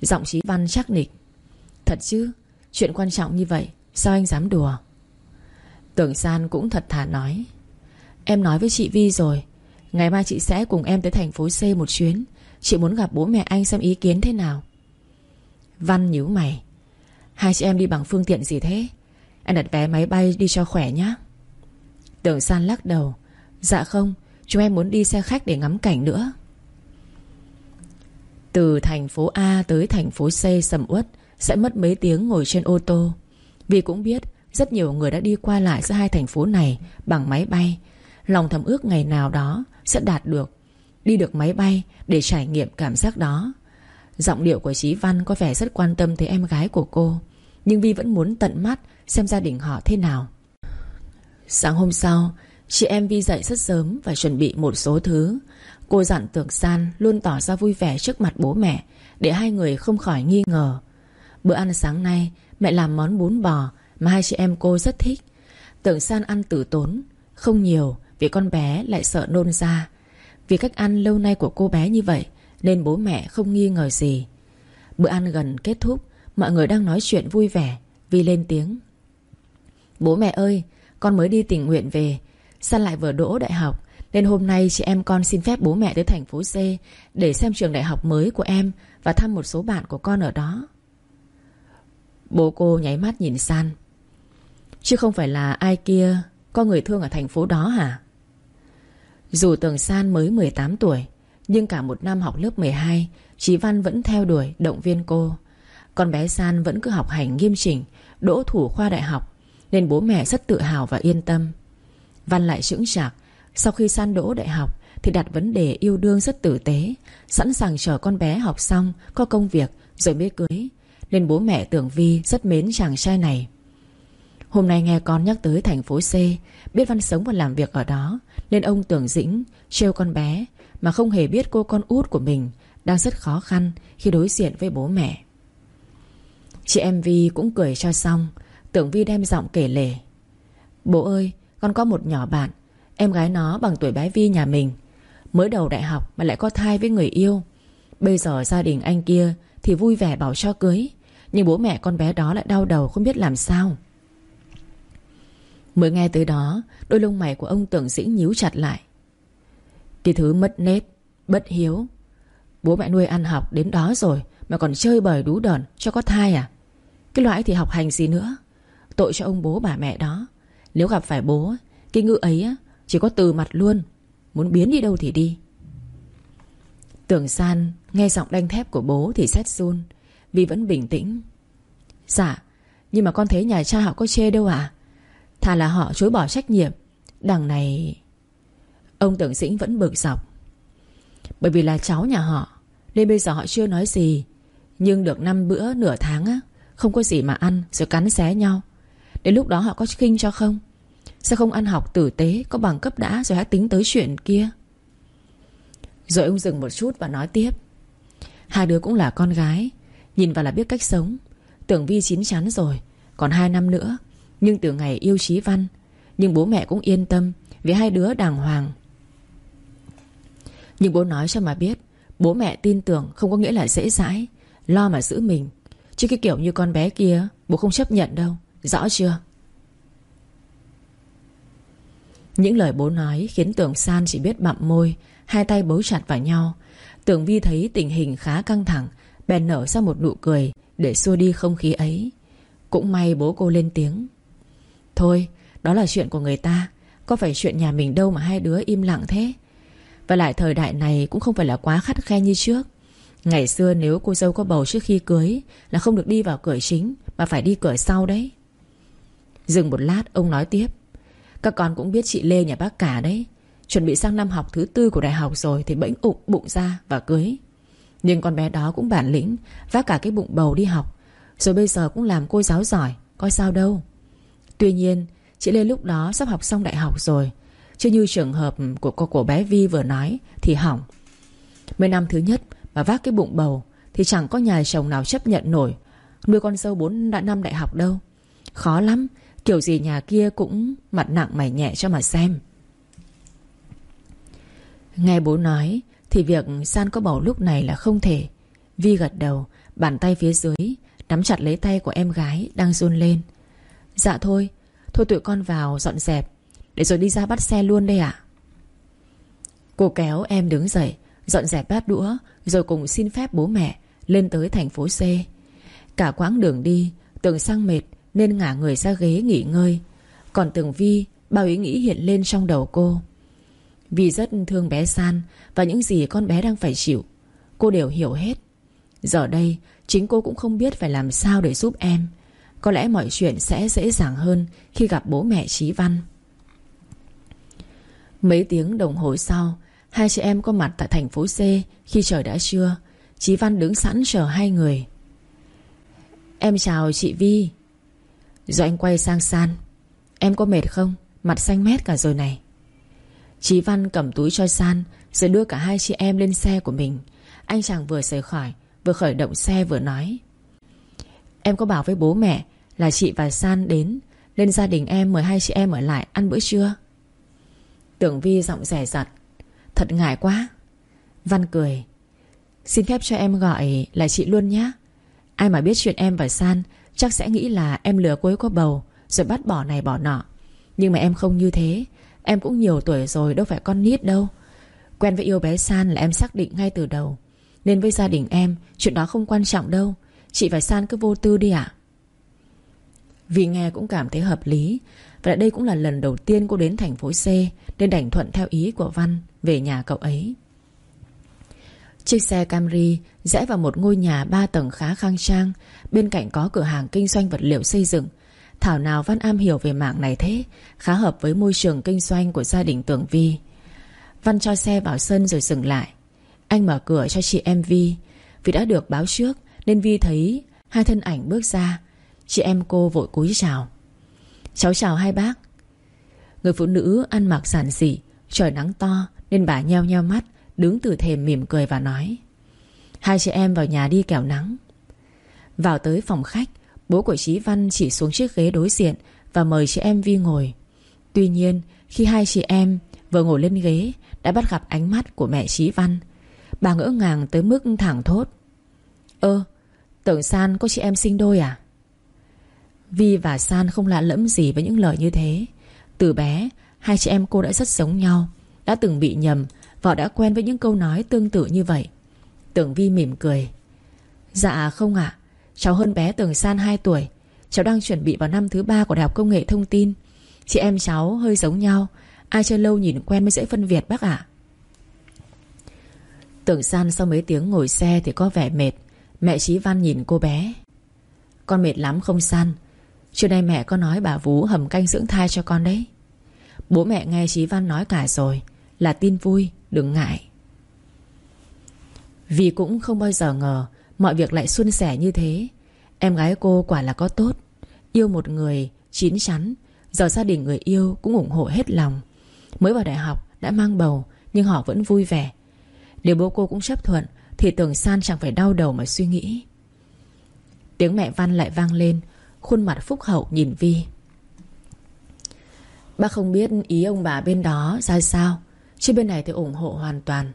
Giọng Chí văn chắc nịch. Thật chứ? Chuyện quan trọng như vậy, Sao anh dám đùa? Tưởng San cũng thật thà nói. Em nói với chị Vi rồi. Ngày mai chị sẽ cùng em tới thành phố C một chuyến. Chị muốn gặp bố mẹ anh xem ý kiến thế nào. Văn nhíu mày. Hai chị em đi bằng phương tiện gì thế? Anh đặt vé máy bay đi cho khỏe nhé Tưởng San lắc đầu. Dạ không, Chúng em muốn đi xe khách để ngắm cảnh nữa. Từ thành phố A tới thành phố C sầm uất sẽ mất mấy tiếng ngồi trên ô tô. Vì cũng biết, Rất nhiều người đã đi qua lại giữa hai thành phố này Bằng máy bay. Lòng thầm ước ngày nào đó Sẽ đạt được, Đi được máy bay để trải nghiệm cảm giác đó. Giọng điệu của Chí Văn có vẻ rất quan tâm tới em gái của cô, Nhưng Vi vẫn muốn tận mắt Xem gia đình họ thế nào. Sáng hôm sau, Chị em Vi dậy rất sớm Và chuẩn bị một số thứ. Cô dặn Tưởng San luôn tỏ ra vui vẻ trước mặt bố mẹ, Để hai người không khỏi nghi ngờ. Bữa ăn sáng nay, Mẹ làm món bún bò Mà hai chị em cô rất thích. Tưởng San ăn tử tốn, Không nhiều vì con bé lại sợ nôn ra. Vì cách ăn lâu nay của cô bé như vậy Nên bố mẹ không nghi ngờ gì. Bữa ăn gần kết thúc, Mọi người đang nói chuyện vui vẻ vì lên tiếng. Bố mẹ ơi, Con mới đi tình nguyện về. San lại vừa đỗ đại học, Nên hôm nay chị em con xin phép bố mẹ tới thành phố C Để xem trường đại học mới của em Và thăm một số bạn của con ở đó. Bố cô nháy mắt nhìn San. Chứ không phải là ai kia Có người thương ở thành phố đó hả? Dù Tường San mới 18 tuổi, Nhưng cả một năm học lớp 12 Chí Văn vẫn theo đuổi động viên cô. Con bé San vẫn cứ học hành nghiêm chỉnh, Đỗ thủ khoa đại học, Nên bố mẹ rất tự hào và yên tâm. Văn lại chững chạc. Sau khi San đỗ đại học, Thì đặt vấn đề yêu đương rất tử tế, Sẵn sàng chờ con bé học xong, Có công việc, rồi mới cưới. Nên bố mẹ Tưởng Vi rất mến chàng trai này. Hôm nay nghe con nhắc tới thành phố C, Biết Văn sống và làm việc ở đó, Nên ông Tưởng Dĩnh trêu con bé Mà không hề biết cô con út của mình Đang rất khó khăn khi đối diện với bố mẹ. Chị em Vi cũng cười cho xong Tưởng Vi đem giọng kể lể. Bố ơi, con có một nhỏ bạn, Em gái nó bằng tuổi bé Vi nhà mình, Mới đầu đại học mà lại có thai với người yêu. Bây giờ gia đình anh kia Thì vui vẻ bảo cho cưới nhưng bố mẹ con bé đó lại đau đầu không biết làm sao. Mới nghe tới đó, Đôi lông mày của ông tưởng dĩnh nhíu chặt lại. Cái thứ mất nết, Bất hiếu. Bố mẹ nuôi ăn học đến đó rồi Mà còn chơi bời đú đòn cho có thai à? Cái loại thì học hành gì nữa? Tội cho ông bố bà mẹ đó. Nếu gặp phải bố, Cái ngữ ấy chỉ có từ mặt luôn. Muốn biến đi đâu thì đi. Tưởng san nghe giọng đanh thép của bố Thì xét run. Vì vẫn bình tĩnh. Dạ Nhưng mà con thấy nhà cha họ có chê đâu à Thà là họ chối bỏ trách nhiệm, Đằng này Ông tưởng dĩnh vẫn bực dọc. Bởi vì là cháu nhà họ, Nên bây giờ họ chưa nói gì. Nhưng được năm bữa, nửa tháng á, Không có gì mà ăn, rồi cắn xé nhau. Đến lúc đó họ có khinh cho không? Sao không ăn học tử tế, Có bằng cấp đã, rồi hãy tính tới chuyện kia? Rồi ông dừng một chút và nói tiếp. Hai đứa cũng là con gái Nhìn vào là biết cách sống. Tưởng Vi chín chắn rồi, Còn hai năm nữa. Nhưng từ ngày yêu Chí Văn, Nhưng bố mẹ cũng yên tâm, Vì hai đứa đàng hoàng. Nhưng bố nói cho mà biết, Bố mẹ tin tưởng không có nghĩa là dễ dãi, Lo mà giữ mình. Chứ cái kiểu như con bé kia, Bố không chấp nhận đâu. Rõ chưa? Những lời bố nói khiến Tưởng San chỉ biết bặm môi, Hai tay bấu chặt vào nhau. Tưởng Vi thấy tình hình khá căng thẳng Bèn nở ra một nụ cười Để xua đi không khí ấy. Cũng may bố cô lên tiếng. Thôi, đó là chuyện của người ta. Có phải chuyện nhà mình đâu mà hai đứa im lặng thế? Và lại thời đại này Cũng không phải là quá khắt khe như trước. Ngày xưa nếu cô dâu có bầu trước khi cưới Là không được đi vào cửa chính, Mà phải đi cửa sau đấy. Dừng một lát, ông nói tiếp. Các con cũng biết chị Lê nhà bác cả đấy. Chuẩn bị sang năm học thứ tư của đại học rồi Thì bỗng ụng bụng ra và cưới. Nhưng con bé đó cũng bản lĩnh Vác cả cái bụng bầu đi học. Rồi bây giờ cũng làm cô giáo giỏi, Coi sao đâu. Tuy nhiên, chị Lê lúc đó sắp học xong đại học rồi. Chứ như trường hợp của cô, của bé Vi vừa nói Thì hỏng. Mấy năm thứ nhất mà vác cái bụng bầu Thì chẳng có nhà chồng nào chấp nhận nổi. Nuôi con dâu 4 năm đại học đâu. Khó lắm, Kiểu gì nhà kia cũng mặt nặng mày nhẹ cho mà xem. Nghe bố nói thì việc San có bầu lúc này là không thể. Vi gật đầu, Bàn tay phía dưới, Nắm chặt lấy tay của em gái đang run lên. Dạ thôi Thôi tụi con vào dọn dẹp, Để rồi đi ra bắt xe luôn đây ạ. Cô kéo em đứng dậy, Dọn dẹp bát đũa, Rồi cùng xin phép bố mẹ Lên tới thành phố C. Cả quãng đường đi, Tưởng sang mệt nên ngả người ra ghế nghỉ ngơi. Còn Tường Vi, Bao ý nghĩ hiện lên trong đầu cô. Vì rất thương bé San Và những gì con bé đang phải chịu, Cô đều hiểu hết. Giờ đây, chính cô cũng không biết phải làm sao để giúp em. Có lẽ mọi chuyện sẽ dễ dàng hơn Khi gặp bố mẹ Trí Văn. Mấy tiếng đồng hồ sau, Hai chị em có mặt tại thành phố C Khi trời đã trưa. Chí Văn đứng sẵn chờ hai người. Em chào chị Vi. Rồi anh quay sang San. Em có mệt không? Mặt xanh mét cả rồi này. Chí Văn cầm túi cho San, Rồi đưa cả hai chị em lên xe của mình. Anh chàng vừa rời khỏi, Vừa khởi động xe vừa nói. Em có bảo với bố mẹ Là chị và San đến, Nên gia đình em mời hai chị em ở lại ăn bữa trưa. Tưởng Vi giọng rẻ rặt Thật ngại quá. Văn cười. Xin phép cho em gọi là chị luôn nhé. Ai mà biết chuyện em và San, Chắc sẽ nghĩ là em lừa cô ấy có bầu, Rồi bắt bỏ này bỏ nọ. Nhưng mà em không như thế. Em cũng nhiều tuổi rồi, đâu phải con nít đâu. Quen với yêu bé San là em xác định ngay từ đầu. Nên với gia đình em, Chuyện đó không quan trọng đâu. Chị và San cứ vô tư đi ạ. Vì nghe cũng cảm thấy hợp lý, Và đây cũng là lần đầu tiên cô đến thành phố C Nên đành thuận theo ý của Văn Về nhà cậu ấy. Chiếc xe Camry rẽ vào một ngôi nhà ba tầng khá khang trang. Bên cạnh có cửa hàng kinh doanh vật liệu xây dựng Thảo nào Văn am hiểu về mạng này thế, Khá hợp với môi trường kinh doanh của gia đình Tưởng Vi. Văn cho xe vào sân rồi dừng lại. Anh mở cửa cho chị em Vi. Vì đã được báo trước, Nên Vi thấy hai thân ảnh bước ra. Chị em cô vội cúi chào. Cháu chào hai bác. Người phụ nữ ăn mặc giản dị, Trời nắng to Nên bà nheo nheo mắt, Đứng từ thềm mỉm cười và nói, Hai chị em vào nhà đi kẻo nắng. Vào tới phòng khách Bố của Chí Văn chỉ xuống chiếc ghế đối diện Và mời chị em Vi ngồi. Tuy nhiên, khi hai chị em vừa ngồi lên ghế, Đã bắt gặp ánh mắt của mẹ Chí Văn. Bà ngỡ ngàng tới mức thẳng thốt. Ơ, Tưởng San có chị em sinh đôi à? Vi và San không lạ lẫm gì với những lời như thế. Từ bé, Hai chị em cô đã rất giống nhau, Đã từng bị nhầm Và đã quen với những câu nói tương tự như vậy. Tưởng Vi mỉm cười. Dạ không ạ. Cháu hơn bé Tưởng San 2 tuổi. Cháu đang chuẩn bị vào năm thứ ba của Đại học Công nghệ Thông tin. Chị em cháu hơi giống nhau. Ai chơi lâu nhìn quen mới dễ phân biệt, bác ạ. Tưởng San sau mấy tiếng ngồi xe thì có vẻ mệt. Mẹ Chí Văn nhìn cô bé. Con mệt lắm không San? Trưa nay mẹ có nói bà Vú hầm canh dưỡng thai cho con đấy. Bố mẹ nghe Chí Văn nói cả rồi, Là tin vui, Đừng ngại. Vì cũng không bao giờ ngờ Mọi việc lại suôn sẻ như thế. Em gái cô quả là có tốt. Yêu một người, chín chắn. Giờ gia đình người yêu cũng ủng hộ hết lòng. Mới vào đại học, đã mang bầu, Nhưng họ vẫn vui vẻ. Nếu bố cô cũng chấp thuận, Thì tưởng San chẳng phải đau đầu mà suy nghĩ. Tiếng mẹ Văn lại vang lên, Khuôn mặt phúc hậu nhìn Vi. Bác không biết ý ông bà bên đó ra sao. Chứ bên này thì ủng hộ hoàn toàn.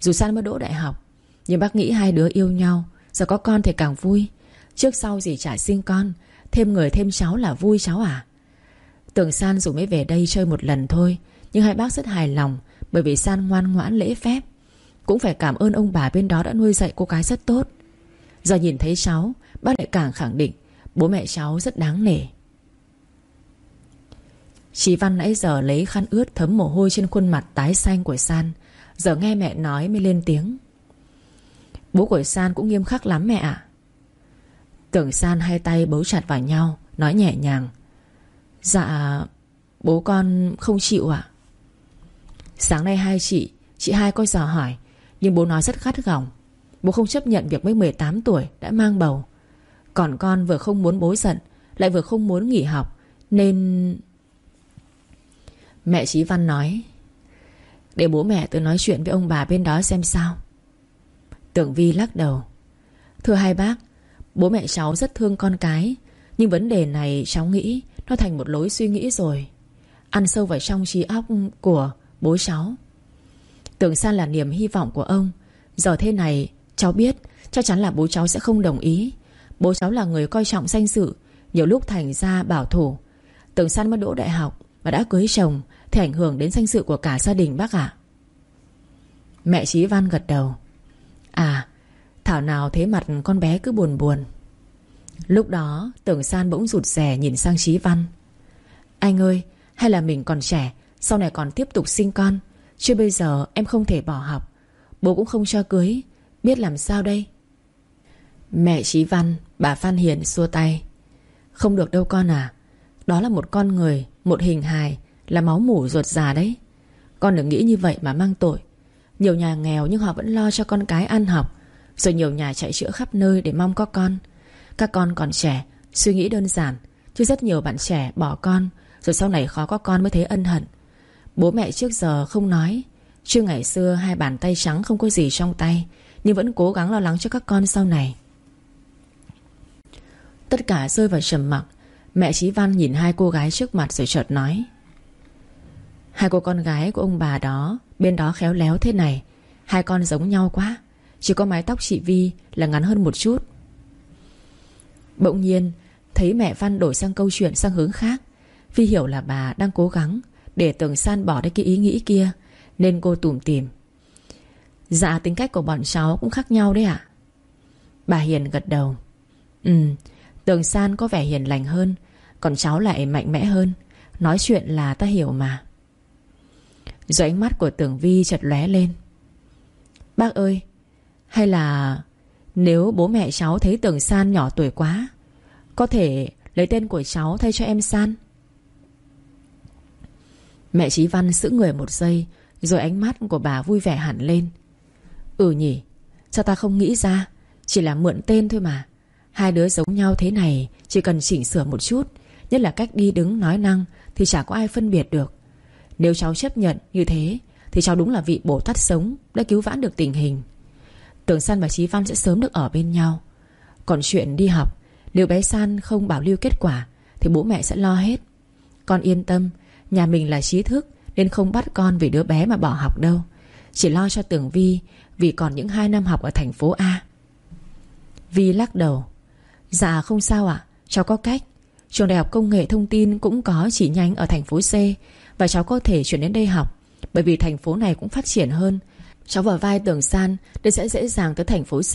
Dù San mới đỗ đại học, Nhưng bác nghĩ hai đứa yêu nhau Giờ có con thì càng vui. Trước sau gì chả sinh con, Thêm người thêm cháu là vui cháu à Tưởng San dù mới về đây chơi một lần thôi, Nhưng hai bác rất hài lòng, Bởi vì San ngoan ngoãn lễ phép. Cũng phải cảm ơn ông bà bên đó đã nuôi dạy cô gái rất tốt. Giờ nhìn thấy cháu, Bác lại càng khẳng định, Bố mẹ cháu rất đáng nể. Chị Văn nãy giờ lấy khăn ướt thấm mồ hôi trên khuôn mặt tái xanh của San, Giờ nghe mẹ nói mới lên tiếng. Bố của San cũng nghiêm khắc lắm mẹ ạ. Tưởng San hai tay bấu chặt vào nhau, Nói nhẹ nhàng. Dạ Bố con không chịu ạ. Sáng nay hai chị Chị hai coi dò hỏi, Nhưng bố nói rất gắt gỏng. Bố không chấp nhận việc mới 18 tuổi đã mang bầu. Còn con vừa không muốn bố giận, Lại vừa không muốn nghỉ học, Nên Mẹ Chí Văn nói, Để bố mẹ tôi nói chuyện với ông bà bên đó xem sao. Tưởng Vi lắc đầu. Thưa hai bác, Bố mẹ cháu rất thương con cái, Nhưng vấn đề này cháu nghĩ Nó thành một lối suy nghĩ rồi. Ăn sâu vào trong trí óc của bố cháu. Tưởng San là niềm hy vọng của ông. Giờ thế này, cháu biết, Chắc chắn là bố cháu sẽ không đồng ý. Bố cháu là người coi trọng danh dự, Nhiều lúc thành ra bảo thủ. Tưởng San mới đỗ đại học Và đã cưới chồng, Thì ảnh hưởng đến danh dự của cả gia đình bác ạ. Mẹ Chí Văn gật đầu. À Thảo nào thế mặt con bé cứ buồn buồn. Lúc đó, Tưởng San bỗng rụt rè nhìn sang Chí Văn. Anh ơi, Hay là mình còn trẻ, Sau này còn tiếp tục sinh con? Chứ bây giờ em không thể bỏ học. Bố cũng không cho cưới, Biết làm sao đây? Mẹ Chí Văn, Bà Phan Hiền xua tay. Không được đâu con à Đó là một con người, Một hình hài, Là máu mủ ruột già đấy. Con đừng nghĩ như vậy mà mang tội. Nhiều nhà nghèo nhưng họ vẫn lo cho con cái ăn học. Rồi nhiều nhà chạy chữa khắp nơi để mong có con. Các con còn trẻ, Suy nghĩ đơn giản, Chứ rất nhiều bạn trẻ bỏ con, Rồi sau này khó có con mới thấy ân hận. Bố mẹ trước giờ không nói, Chứ ngày xưa hai bàn tay trắng không có gì trong tay, Nhưng vẫn cố gắng lo lắng cho các con sau này. Tất cả rơi vào trầm mặc. Mẹ Chí Văn nhìn hai cô gái trước mặt rồi chợt nói, Hai cô con gái của ông bà đó Bên đó khéo léo thế này. Hai con giống nhau quá. Chỉ có mái tóc chị Vi là ngắn hơn một chút. Bỗng nhiên, Thấy mẹ Văn đổi sang câu chuyện sang hướng khác. Vi hiểu là bà đang cố gắng Để tường san bỏ đi cái ý nghĩ kia, Nên cô tủm tìm Dạ tính cách của bọn cháu cũng khác nhau đấy ạ. Bà Hiền gật đầu. Ừ Tường San có vẻ hiền lành hơn, Còn cháu lại mạnh mẽ hơn. Nói chuyện là ta hiểu mà. Rồi ánh mắt của Tưởng Vi chợt lóe lên. Bác ơi, Hay là Nếu bố mẹ cháu thấy Tưởng San nhỏ tuổi quá, Có thể lấy tên của cháu thay cho em San? Mẹ Chí Văn giữ người một giây, Rồi ánh mắt của bà vui vẻ hẳn lên. Ừ nhỉ, Sao ta không nghĩ ra, Chỉ là mượn tên thôi mà. Hai đứa giống nhau thế này, Chỉ cần chỉnh sửa một chút, Nhất là cách đi đứng nói năng, Thì chả có ai phân biệt được. Nếu cháu chấp nhận như thế, Thì cháu đúng là vị bổ Tát sống Đã cứu vãn được tình hình. Tưởng San và Chí Văn sẽ sớm được ở bên nhau. Còn chuyện đi học, Nếu bé San không bảo lưu kết quả, Thì bố mẹ sẽ lo hết. Con yên tâm, Nhà mình là trí thức, Nên không bắt con vì đứa bé mà bỏ học đâu. Chỉ lo cho Tưởng Vi, Vì còn những hai năm học ở thành phố A. Vi lắc đầu. Dạ không sao ạ, Cháu có cách. Trường Đại học Công nghệ Thông tin cũng có chỉ nhánh ở thành phố C và cháu có thể chuyển đến đây học, Bởi vì thành phố này cũng phát triển hơn. Cháu vào vai tường San Nên sẽ dễ dàng tới thành phố C.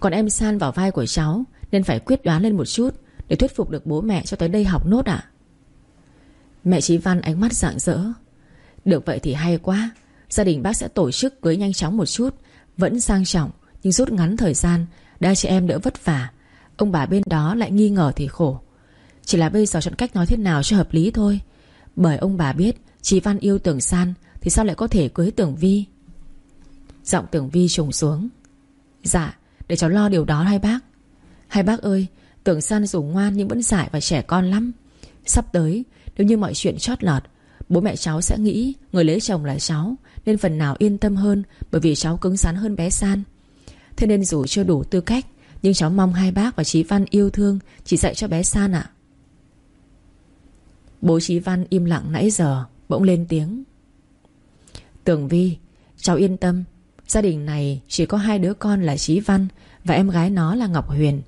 Còn em San vào vai của cháu Nên phải quyết đoán lên một chút Để thuyết phục được bố mẹ cho tới đây học nốt ạ. Mẹ Chí Văn ánh mắt rạng rỡ. Được vậy thì hay quá. Gia đình bác sẽ tổ chức cưới nhanh chóng một chút, Vẫn sang trọng, Nhưng rút ngắn thời gian Để chị em đỡ vất vả. Ông bà bên đó lại nghi ngờ thì khổ. Chỉ là bây giờ chọn cách nói thế nào cho hợp lý thôi. Bởi ông bà biết Chí Văn yêu Tưởng San, Thì sao lại có thể cưới Tưởng Vi? Giọng Tưởng Vi trùng xuống. Dạ để cháu lo điều đó hai bác. Hai bác ơi, Tưởng San dù ngoan nhưng vẫn dại và trẻ con lắm. Sắp tới, Nếu như mọi chuyện chót lọt, Bố mẹ cháu sẽ nghĩ người lấy chồng là cháu, Nên phần nào yên tâm hơn Bởi vì cháu cứng rắn hơn bé San. Thế nên dù chưa đủ tư cách, Nhưng cháu mong hai bác và Chí Văn yêu thương, Chỉ dạy cho bé San ạ. Bố Chí Văn im lặng nãy giờ, Bỗng lên tiếng. Tưởng Vi, Cháu yên tâm. Gia đình này chỉ có hai đứa con là Chí Văn Và em gái nó là Ngọc Huyền.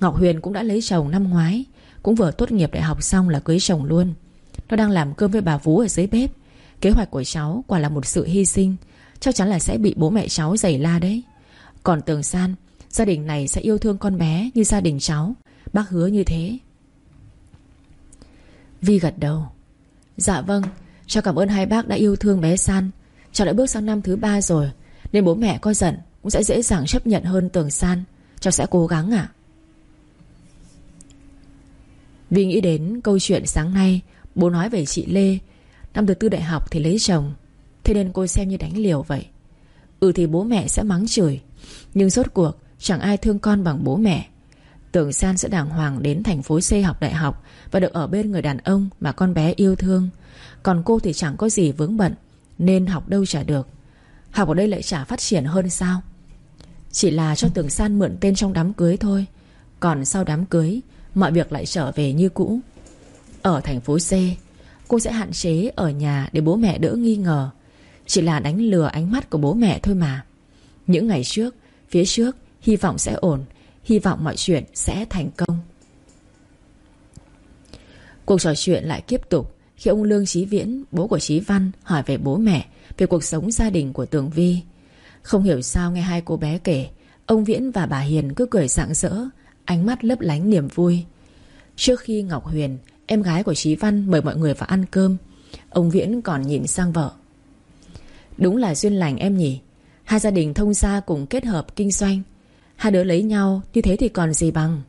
Ngọc Huyền cũng đã lấy chồng năm ngoái, Cũng vừa tốt nghiệp đại học xong là cưới chồng luôn. Nó đang làm cơm với bà Vú ở dưới bếp. Kế hoạch của cháu quả là một sự hy sinh. Chắc chắn là sẽ bị bố mẹ cháu giày la đấy. Còn Tường San, Gia đình này sẽ yêu thương con bé như gia đình cháu. Bác hứa như thế. Vi gật đầu. Dạ vâng Cháu cảm ơn hai bác đã yêu thương bé San. Cháu đã bước sang năm thứ ba rồi, Nên bố mẹ có giận Cũng sẽ dễ dàng chấp nhận hơn Tường San. Cháu sẽ cố gắng ạ. Vi nghĩ đến câu chuyện sáng nay, Bố nói về chị Lê, Năm thứ tư đại học thì lấy chồng. Thế nên cô xem như đánh liều vậy. Ừ thì bố mẹ sẽ mắng chửi, Nhưng rốt cuộc chẳng ai thương con bằng bố mẹ. Tưởng San sẽ đàng hoàng đến thành phố C học đại học Và được ở bên người đàn ông mà con bé yêu thương. Còn cô thì chẳng có gì vướng bận, Nên học đâu chả được. Học ở đây lại chả phát triển hơn sao? Chỉ là cho Tưởng San mượn tên trong đám cưới thôi. Còn sau đám cưới, Mọi việc lại trở về như cũ. Ở thành phố C, Cô sẽ hạn chế ở nhà để bố mẹ đỡ nghi ngờ. Chỉ là đánh lừa ánh mắt của bố mẹ thôi mà. Những ngày trước, Phía trước, Hy vọng sẽ ổn Hy vọng mọi chuyện sẽ thành công. Cuộc trò chuyện lại tiếp tục Khi ông Lương Chí Viễn, Bố của Chí Văn, hỏi về bố mẹ Về cuộc sống gia đình của Tường Vi. Không hiểu sao nghe hai cô bé kể, Ông Viễn và bà Hiền cứ cười rạng rỡ, Ánh mắt lấp lánh niềm vui. Trước khi Ngọc Huyền, Em gái của Chí Văn, mời mọi người vào ăn cơm, Ông Viễn còn nhìn sang vợ. Đúng là duyên lành em nhỉ. Hai gia đình thông gia cùng kết hợp kinh doanh Hai đứa lấy nhau, Như thế thì còn gì bằng.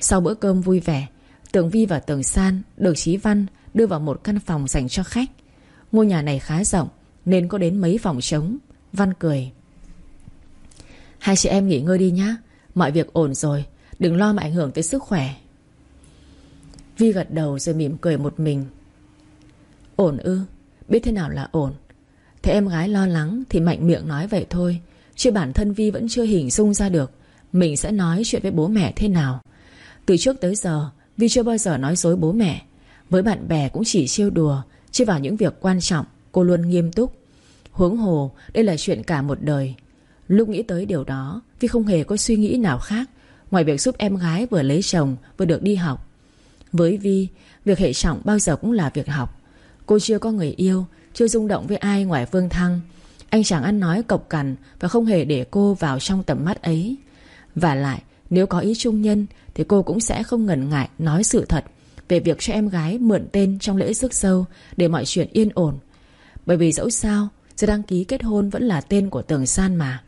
Sau bữa cơm vui vẻ Tường Vi và Tường San được Chí Văn đưa vào một căn phòng dành cho khách. Ngôi nhà này khá rộng, Nên có đến mấy phòng trống. Văn cười. Hai chị em nghỉ ngơi đi nhá, Mọi việc ổn rồi, Đừng lo mà ảnh hưởng tới sức khỏe. Vi gật đầu rồi mỉm cười một mình. Ổn ư, Biết thế nào là ổn. Thế em gái lo lắng thì mạnh miệng nói vậy thôi Chứ bản thân Vi vẫn chưa hình dung ra được Mình sẽ nói chuyện với bố mẹ thế nào. Từ trước tới giờ, Vi chưa bao giờ nói dối bố mẹ. Với bạn bè cũng chỉ trêu đùa Chứ vào những việc quan trọng, Cô luôn nghiêm túc. Huống hồ, đây là chuyện cả một đời. Lúc nghĩ tới điều đó, Vi không hề có suy nghĩ nào khác, Ngoài việc giúp em gái vừa lấy chồng, Vừa được đi học. Với Vi, Việc hệ trọng bao giờ cũng là việc học. Cô chưa có người yêu, Chưa rung động với ai ngoài Vương Thăng. Anh chàng ăn nói cộc cằn Và không hề để cô vào trong tầm mắt ấy. Và lại nếu có ý trung nhân Thì cô cũng sẽ không ngần ngại nói sự thật Về việc cho em gái mượn tên trong lễ rước dâu Để mọi chuyện yên ổn. Bởi vì dẫu sao giờ đăng ký kết hôn vẫn là tên của Tường San mà.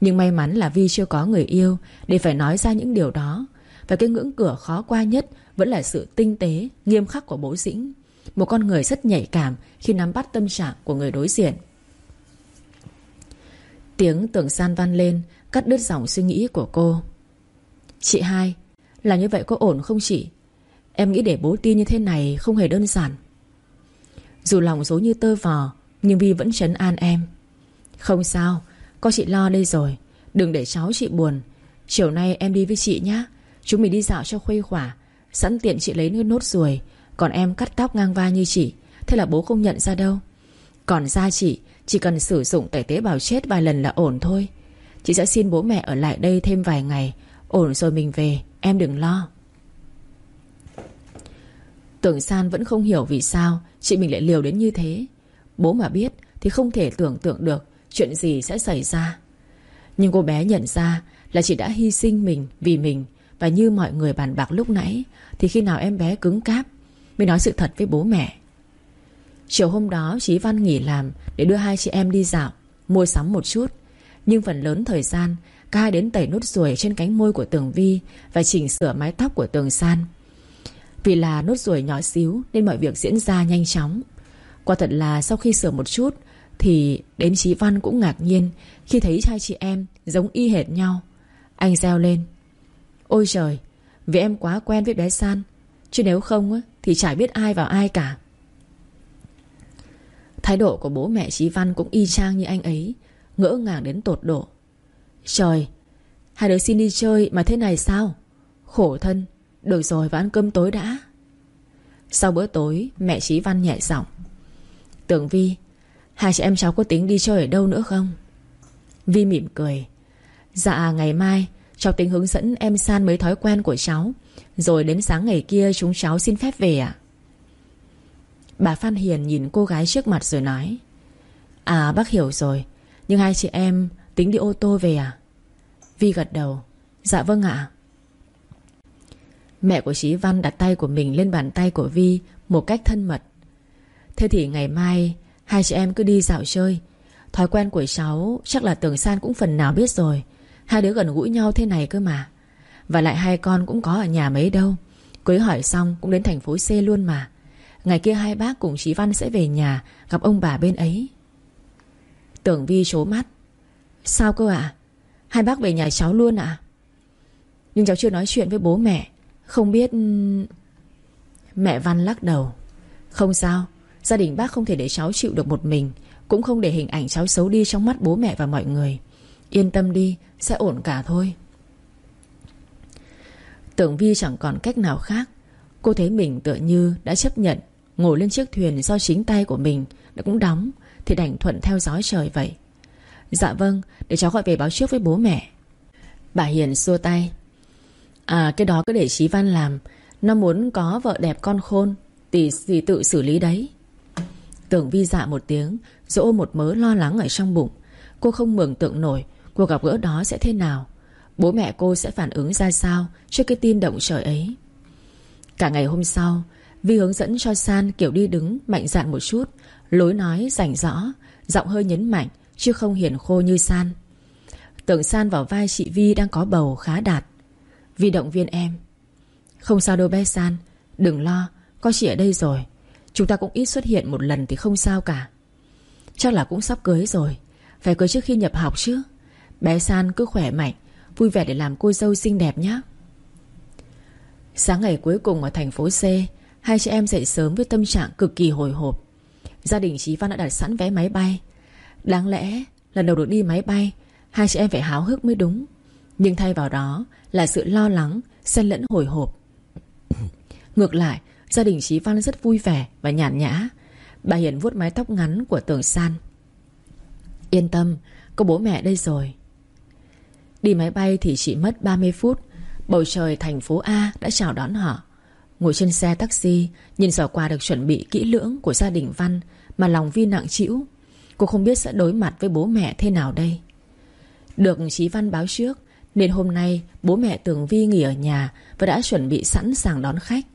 Nhưng may mắn là Vi chưa có người yêu Để phải nói ra những điều đó. Và cái ngưỡng cửa khó qua nhất Vẫn là sự tinh tế, nghiêm khắc của bố Dĩnh Một con người rất nhạy cảm Khi nắm bắt tâm trạng của người đối diện. Tiếng Tường San văn lên, Cắt đứt dòng suy nghĩ của cô. Chị hai, Là như vậy có ổn không chị? Em nghĩ để bố tin như thế này không hề đơn giản. Dù lòng dối như tơ vò, Nhưng Vi vẫn trấn an em. Không sao, Có chị lo đây rồi. Đừng để cháu chị buồn. Chiều nay em đi với chị nhé Chúng mình đi dạo cho khuây khỏa. Sẵn tiện chị lấy nước nốt ruồi. Còn em cắt tóc ngang vai như chị. Thế là bố không nhận ra đâu. Còn da chị chỉ cần sử dụng tẩy tế bào chết vài lần là ổn thôi. Chị sẽ xin bố mẹ ở lại đây thêm vài ngày. Ổn rồi mình về, Em đừng lo. Tưởng San vẫn không hiểu vì sao Chị mình lại liều đến như thế. Bố mà biết thì không thể tưởng tượng được Chuyện gì sẽ xảy ra. Nhưng cô bé nhận ra là chị đã hy sinh mình Vì mình. Và như mọi người bàn bạc lúc nãy, Thì khi nào em bé cứng cáp, Mới nói sự thật với bố mẹ. Chiều hôm đó Chí Văn nghỉ làm Để đưa hai chị em đi dạo, Mua sắm một chút. Nhưng phần lớn thời gian, Cả hai đến tẩy nốt ruồi trên cánh môi của Tường Vi Và chỉnh sửa mái tóc của Tường San. Vì là nốt ruồi nhỏ xíu Nên mọi việc diễn ra nhanh chóng. Quả thật là sau khi sửa một chút Thì đến Chí Văn cũng ngạc nhiên Khi thấy hai chị em giống y hệt nhau. Anh reo lên, Ôi trời, Vì em quá quen với bé San, Chứ nếu không thì chả biết ai vào ai cả. Thái độ của bố mẹ Chí Văn cũng y chang như anh ấy, Ngỡ ngàng đến tột độ. Trời, Hai đứa xin đi chơi mà thế này sao? Khổ thân, Được rồi, và ăn cơm tối đã. Sau bữa tối, mẹ Chí Văn nhẹ giọng. Tưởng Vi, Hai chị em cháu có tính đi chơi ở đâu nữa không? Vi mỉm cười. Dạ ngày mai, Cháu tính hướng dẫn em san mấy thói quen của cháu, Rồi đến sáng ngày kia chúng cháu xin phép về ạ. Bà Phan Hiền nhìn cô gái trước mặt rồi nói À bác hiểu rồi, Nhưng hai chị em tính đi ô tô về à? Vi gật đầu Dạ vâng ạ. Mẹ của Chí Văn đặt tay của mình lên bàn tay của Vi Một cách thân mật. Thế thì ngày mai Hai chị em cứ đi dạo chơi. Thói quen của cháu chắc là Tường San cũng phần nào biết rồi. Hai đứa gần gũi nhau thế này cơ mà. Và lại hai con cũng có ở nhà mấy đâu. Cưới hỏi xong cũng đến thành phố C luôn mà. Ngày kia hai bác cùng Chí Văn sẽ về nhà, Gặp ông bà bên ấy. Tưởng Vi chố mắt. Sao cơ ạ? Hai bác về nhà cháu luôn ạ. Nhưng cháu chưa nói chuyện với bố mẹ. Không biết Mẹ Văn lắc đầu. Không sao. Gia đình bác không thể để cháu chịu được một mình, Cũng không để hình ảnh cháu xấu đi trong mắt bố mẹ và mọi người. Yên tâm đi, Sẽ ổn cả thôi. Tưởng Vi chẳng còn cách nào khác. Cô thấy mình tựa như đã chấp nhận Ngồi lên chiếc thuyền do chính tay của mình Đã cũng đóng Thì đành thuận theo dõi trời vậy. Dạ vâng Để cháu gọi về báo trước với bố mẹ. Bà Hiền xua tay. À cái đó cứ để Chí Văn làm. Nó muốn có vợ đẹp con khôn Thì, thì tự xử lý đấy. Tưởng vi dạ một tiếng Rồi ôm một mớ lo lắng ở trong bụng. Cô không mường tượng nổi Cuộc gặp gỡ đó sẽ thế nào. Bố mẹ cô sẽ phản ứng ra sao Trước cái tin động trời ấy. Cả ngày hôm sau Vi hướng dẫn cho San kiểu đi đứng mạnh dạn một chút. Lối nói, rảnh rõ Giọng hơi nhấn mạnh, Chứ không hiền khô như San. Tưởng San vào vai chị Vi đang có bầu khá đạt. Vi động viên em. Không sao đâu bé San, Đừng lo Có chị ở đây rồi. Chúng ta cũng ít xuất hiện một lần thì không sao cả. Chắc là cũng sắp cưới rồi. Phải cưới trước khi nhập học chứ. Bé San cứ khỏe mạnh, Vui vẻ để làm cô dâu xinh đẹp nhé Sáng ngày cuối cùng ở thành phố C Hai chị em dậy sớm với tâm trạng cực kỳ hồi hộp. Gia đình Chí Văn đã đặt sẵn vé máy bay. Đáng lẽ lần đầu được đi máy bay, Hai chị em phải háo hức mới đúng. Nhưng thay vào đó là sự lo lắng, Xen lẫn hồi hộp. Ngược lại, Gia đình Chí Văn rất vui vẻ và nhàn nhã. Bà Hiền vuốt mái tóc ngắn của tường san. Yên tâm, Có bố mẹ đây rồi. Đi máy bay thì chỉ mất 30 phút. Bầu trời thành phố A đã chào đón họ. Ngồi trên xe taxi, Nhìn giỏ quà được chuẩn bị kỹ lưỡng Của gia đình Văn Mà lòng Vi nặng chịu Cô không biết sẽ đối mặt với bố mẹ thế nào đây. Được Chí Văn báo trước, Nên hôm nay bố mẹ Tường Vi nghỉ ở nhà Và đã chuẩn bị sẵn sàng đón khách.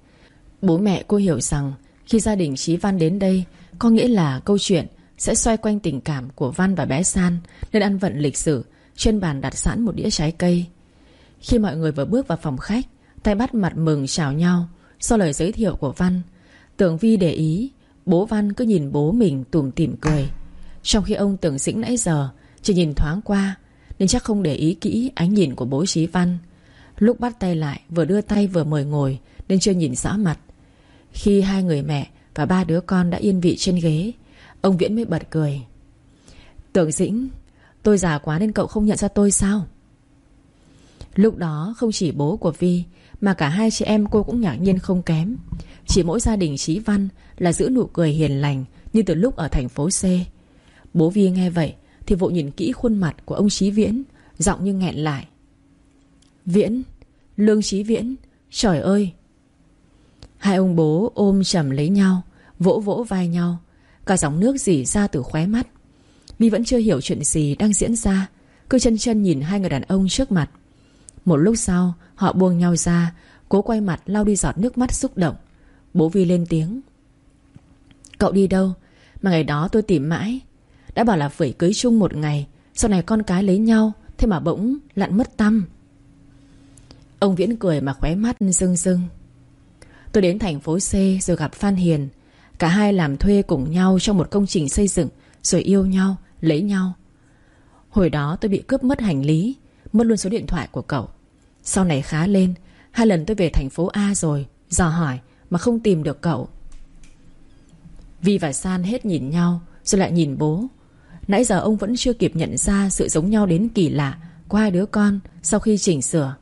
Bố mẹ cô hiểu rằng Khi gia đình Chí Văn đến đây, Có nghĩa là câu chuyện sẽ xoay quanh tình cảm của Văn và bé San, Nên ăn vận lịch sử, Trên bàn đặt sẵn một đĩa trái cây. Khi mọi người vừa bước vào phòng khách, Tay bắt mặt mừng chào nhau sau lời giới thiệu của Văn, Tưởng Vi để ý, Bố Văn cứ nhìn bố mình tủm tỉm cười. Trong khi ông tưởng dĩnh nãy giờ, Chỉ nhìn thoáng qua, Nên chắc không để ý kỹ ánh nhìn của bố Chí Văn. Lúc bắt tay lại, Vừa đưa tay vừa mời ngồi, Nên chưa nhìn rõ mặt. Khi hai người mẹ và ba đứa con đã yên vị trên ghế, Ông Viễn mới bật cười. Tưởng dĩnh, Tôi già quá nên cậu không nhận ra tôi sao? Lúc đó không chỉ bố của Vi mà cả hai chị em cô cũng ngạc nhiên không kém. Chỉ mỗi gia đình Trí Văn Là giữ nụ cười hiền lành Như từ lúc ở thành phố C. Bố Vi nghe vậy Thì vội nhìn kỹ khuôn mặt của ông Trí Viễn, Giọng như nghẹn lại. Viễn, Lương Trí Viễn, Trời ơi! Hai ông bố ôm chầm lấy nhau, Vỗ vỗ vai nhau, Cả dòng nước dỉ ra từ khóe mắt. Vi vẫn chưa hiểu chuyện gì đang diễn ra, Cứ chân chân nhìn hai người đàn ông trước mặt. Một lúc sau Họ buông nhau ra Cố quay mặt lau đi giọt nước mắt xúc động. Bố Vi lên tiếng. Cậu đi đâu? Mà ngày đó tôi tìm mãi. Đã bảo là phải cưới chung một ngày Sau này con cái lấy nhau Thế mà bỗng lặn mất tâm. Ông Viễn cười mà khóe mắt rưng rưng. Tôi đến thành phố C rồi gặp Phan Hiền. Cả hai làm thuê cùng nhau trong một công trình xây dựng Rồi yêu nhau, lấy nhau. Hồi đó tôi bị cướp mất hành lý. Mất luôn số điện thoại của cậu. Sau này khá lên, Hai lần tôi về thành phố A rồi, Dò hỏi mà không tìm được cậu. Vi và San hết nhìn nhau, Rồi lại nhìn bố. Nãy giờ ông vẫn chưa kịp nhận ra Sự giống nhau đến kỳ lạ Của hai đứa con sau khi chỉnh sửa.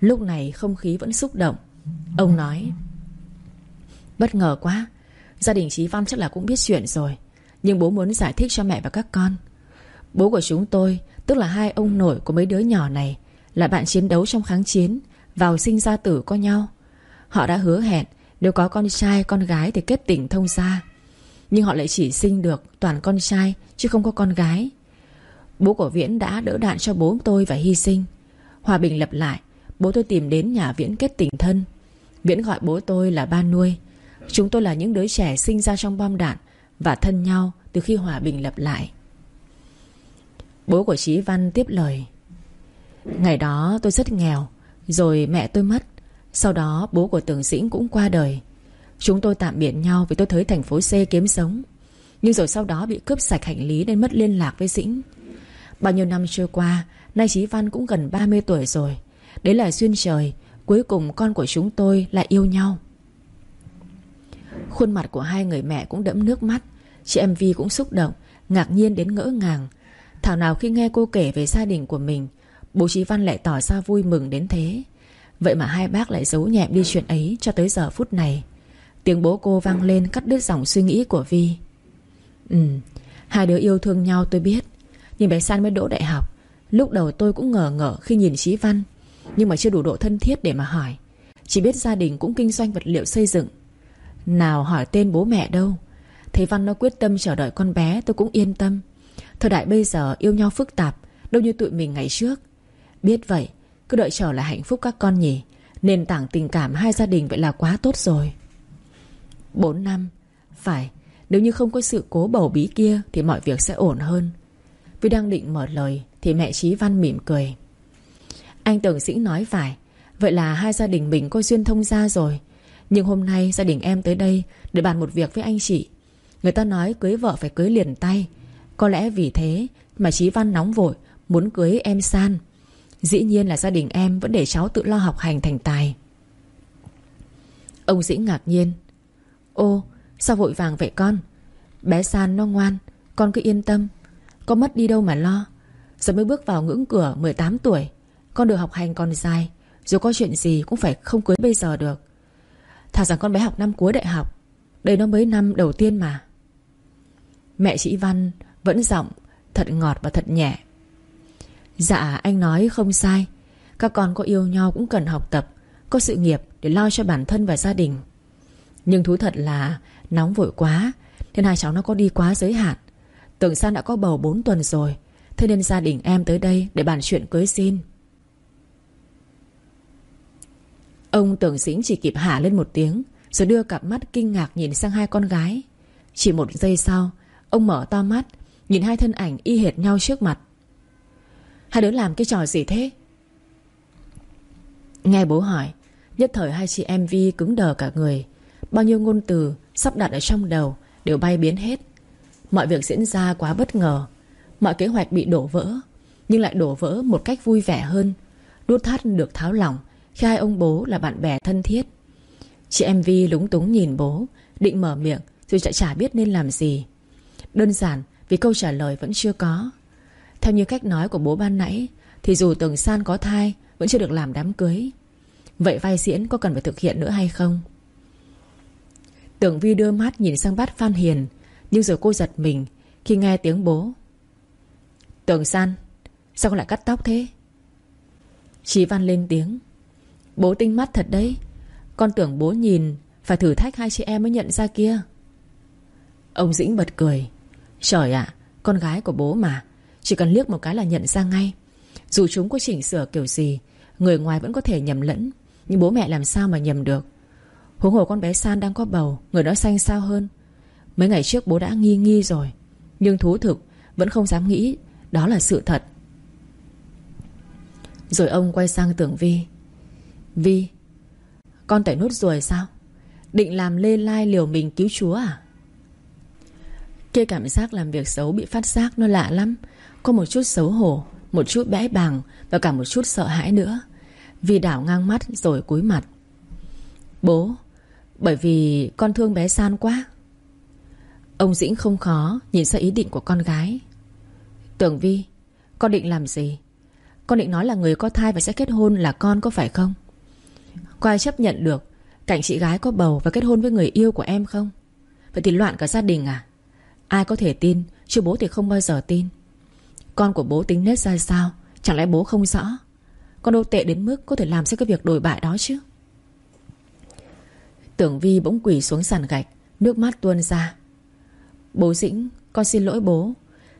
Lúc này không khí vẫn xúc động. Ông nói, Bất ngờ quá, Gia đình Chí Văn chắc là cũng biết chuyện rồi, Nhưng bố muốn giải thích cho mẹ và các con. Bố của chúng tôi Tức là hai ông nội của mấy đứa nhỏ này Là bạn chiến đấu trong kháng chiến, Vào sinh ra tử có nhau. Họ đã hứa hẹn Nếu có con trai, con gái thì kết tình thông gia. Nhưng họ lại chỉ sinh được toàn con trai, Chứ không có con gái. Bố của Viễn đã đỡ đạn cho bố tôi và hy sinh. Hòa bình lập lại, Bố tôi tìm đến nhà Viễn kết tình thân. Viễn gọi bố tôi là ba nuôi. Chúng tôi là những đứa trẻ sinh ra trong bom đạn Và thân nhau từ khi hòa bình lập lại. Bố của Chí Văn tiếp lời. Ngày đó tôi rất nghèo, Rồi mẹ tôi mất. Sau đó bố của Tường Dĩnh cũng qua đời. Chúng tôi tạm biệt nhau vì tôi tới thành phố C kiếm sống. Nhưng rồi sau đó bị cướp sạch hành lý Nên mất liên lạc với Dĩnh. Bao nhiêu năm trôi qua, Nay Chí Văn cũng gần 30 tuổi rồi. Đấy là duyên trời, Cuối cùng con của chúng tôi lại yêu nhau. Khuôn mặt của hai người mẹ cũng đẫm nước mắt. Chị em Vi cũng xúc động, Ngạc nhiên đến ngỡ ngàng. Thảo nào khi nghe cô kể về gia đình của mình, Bố Chí Văn lại tỏ ra vui mừng đến thế. Vậy mà hai bác lại giấu nhẹm đi chuyện ấy Cho tới giờ phút này. Tiếng bố cô vang lên cắt đứt dòng suy nghĩ của Vi. Ừ Hai đứa yêu thương nhau tôi biết. Nhưng bé San mới đỗ đại học. Lúc đầu tôi cũng ngờ ngỡ khi nhìn Chí Văn, Nhưng mà chưa đủ độ thân thiết để mà hỏi. Chỉ biết gia đình cũng kinh doanh vật liệu xây dựng. Nào hỏi tên bố mẹ đâu. Thấy Văn nó quyết tâm chờ đợi con bé, tôi cũng yên tâm. Thời đại bây giờ yêu nhau phức tạp, Đâu như tụi mình ngày trước. Biết vậy, Cứ đợi chờ là hạnh phúc các con nhỉ. Nền tảng tình cảm hai gia đình vậy là quá tốt rồi. Bốn năm, Phải, Nếu như không có sự cố bầu bí kia Thì mọi việc sẽ ổn hơn. Vì đang định mở lời Thì mẹ Trí Văn mỉm cười. Anh tưởng sĩ nói phải, Vậy là hai gia đình mình có duyên thông gia rồi. Nhưng hôm nay gia đình em tới đây Để bàn một việc với anh chị. Người ta nói cưới vợ phải cưới liền tay có lẽ vì thế mà Chí Văn nóng vội, Muốn cưới em San. Dĩ nhiên là gia đình em vẫn để cháu tự lo học hành thành tài. Ông Dĩ ngạc nhiên. Ô, sao vội vàng vậy con? Bé San nó ngoan, Con cứ yên tâm. Có mất đi đâu mà lo. Giờ mới bước vào ngưỡng cửa 18 tuổi. Con được học hành còn dài, Dù có chuyện gì cũng phải không cưới bây giờ được. Thà rằng con bé học năm cuối đại học, Đây nó mới năm đầu tiên mà. Mẹ chị Văn vẫn giọng, thật ngọt và thật nhẹ. Dạ anh nói không sai. Các con có yêu nhau cũng cần học tập, Có sự nghiệp để lo cho bản thân và gia đình. Nhưng thú thật là Nóng vội quá, Nên hai cháu nó có đi quá giới hạn. Tưởng San đã có bầu 4 tuần rồi, Thế nên gia đình em tới đây để bàn chuyện cưới xin. Ông tưởng dĩnh chỉ kịp hả lên một tiếng, Rồi đưa cặp mắt kinh ngạc nhìn sang hai con gái. Chỉ một giây sau, Ông mở to mắt Nhìn hai thân ảnh y hệt nhau trước mặt. Hai đứa làm cái trò gì thế? Nghe bố hỏi, Nhất thời hai chị em Vi cứng đờ cả người. Bao nhiêu ngôn từ Sắp đặt ở trong đầu Đều bay biến hết. Mọi việc diễn ra quá bất ngờ. Mọi kế hoạch bị đổ vỡ, Nhưng lại đổ vỡ một cách vui vẻ hơn. Đút thắt được tháo lỏng, Khi hai ông bố là bạn bè thân thiết. Chị em Vi lúng túng nhìn bố, Định mở miệng, Rồi chạy chả biết nên làm gì. Đơn giản vì câu trả lời vẫn chưa có. Theo như cách nói của bố ban nãy, Thì dù Tường San có thai, Vẫn chưa được làm đám cưới. Vậy vai diễn có cần phải thực hiện nữa hay không? Tưởng Vi đưa mắt nhìn sang bát Phan Hiền, Nhưng rồi cô giật mình Khi nghe tiếng bố. Tường San, Sao con lại cắt tóc thế? Chí Văn lên tiếng. Bố tinh mắt thật đấy. Con tưởng bố nhìn Phải thử thách hai chị em mới nhận ra kia. Ông Dĩnh bật cười. Trời ạ, Con gái của bố mà. Chỉ cần liếc một cái là nhận ra ngay. Dù chúng có chỉnh sửa kiểu gì, Người ngoài vẫn có thể nhầm lẫn. Nhưng bố mẹ làm sao mà nhầm được? Huống hồ con bé San đang có bầu, Người đó xanh sao hơn. Mấy ngày trước bố đã nghi nghi rồi, Nhưng thú thực Vẫn không dám nghĩ Đó là sự thật. Rồi ông quay sang tưởng Vi. Vi, Con tẩy nốt ruồi sao? Định làm lê lai liều mình cứu chúa à? Kia cảm giác làm việc xấu bị phát giác nó lạ lắm. Có một chút xấu hổ, Một chút bẽ bàng Và cả một chút sợ hãi nữa. Vì đảo ngang mắt rồi cúi mặt. Bố, Bởi vì con thương bé San quá. Ông Dĩnh không khó Nhìn ra ý định của con gái. Tưởng Vi, Con định làm gì? Con định nói là người có thai và sẽ kết hôn là con có phải không? Có ai chấp nhận được Cảnh chị gái có bầu và kết hôn với người yêu của em không? Vậy thì loạn cả gia đình à? Ai có thể tin? Chứ bố thì không bao giờ tin. Con của bố tính nết ra sao? Chẳng lẽ bố không rõ? Con đâu tệ đến mức có thể làm ra cái việc đổi bại đó chứ? Tưởng Vi bỗng quỳ xuống sàn gạch, Nước mắt tuôn ra. Bố Dĩnh, Con xin lỗi bố.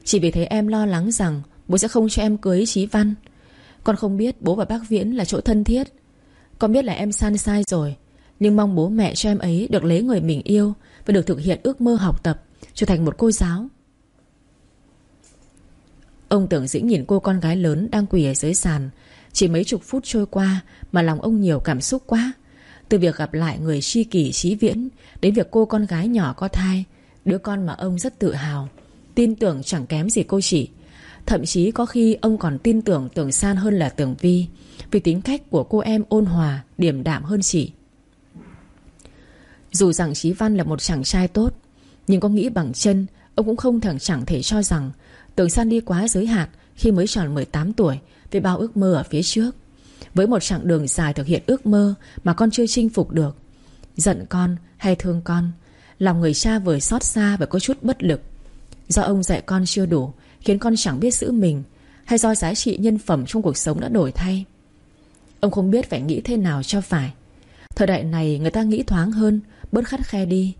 Chỉ vì thấy em lo lắng rằng Bố sẽ không cho em cưới Chí Văn. Con không biết bố và bác Viễn là chỗ thân thiết. Con biết là em san sai rồi, Nhưng mong bố mẹ cho em ấy được lấy người mình yêu Và được thực hiện ước mơ học tập. Trở thành một cô giáo. Ông tưởng dĩ nhìn cô con gái lớn Đang quỳ ở dưới sàn. Chỉ mấy chục phút trôi qua Mà lòng ông nhiều cảm xúc quá. Từ việc gặp lại người tri kỷ, trí viễn, Đến việc cô con gái nhỏ có thai, Đứa con mà ông rất tự hào, Tin tưởng chẳng kém gì cô chỉ Thậm chí có khi ông còn tin tưởng Tưởng San hơn là Tưởng Vi, Vì tính cách của cô em ôn hòa, Điềm đạm hơn chị. Dù rằng Chí Văn là một chàng trai tốt nhưng có nghĩ bằng chân, Ông cũng không thẳng chẳng thể cho rằng Tưởng San đi quá giới hạn Khi mới tròn 18 tuổi về bao ước mơ ở phía trước. Với một chặng đường dài thực hiện ước mơ Mà con chưa chinh phục được, Giận con hay thương con, Lòng người cha vừa xót xa và có chút bất lực. Do ông dạy con chưa đủ, Khiến con chẳng biết giữ mình Hay do giá trị nhân phẩm trong cuộc sống đã đổi thay. Ông không biết phải nghĩ thế nào cho phải. Thời đại này người ta nghĩ thoáng hơn, Bớt khắt khe đi.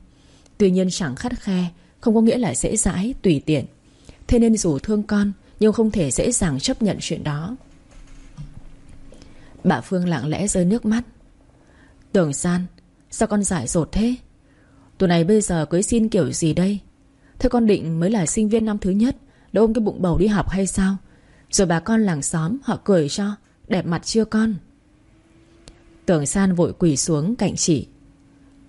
Tuy nhiên chẳng khắt khe Không có nghĩa là dễ dãi, tùy tiện. Thế nên dù thương con Nhưng không thể dễ dàng chấp nhận chuyện đó. Bà Phương lặng lẽ rơi nước mắt. Tưởng san Sao con giải dột thế? Tụi này bây giờ cưới xin kiểu gì đây? Thế con định mới là sinh viên năm thứ nhất Đã ôm cái bụng bầu đi học hay sao? Rồi bà con làng xóm họ cười cho Đẹp mặt chưa con? Tưởng san vội quỳ xuống cạnh chị.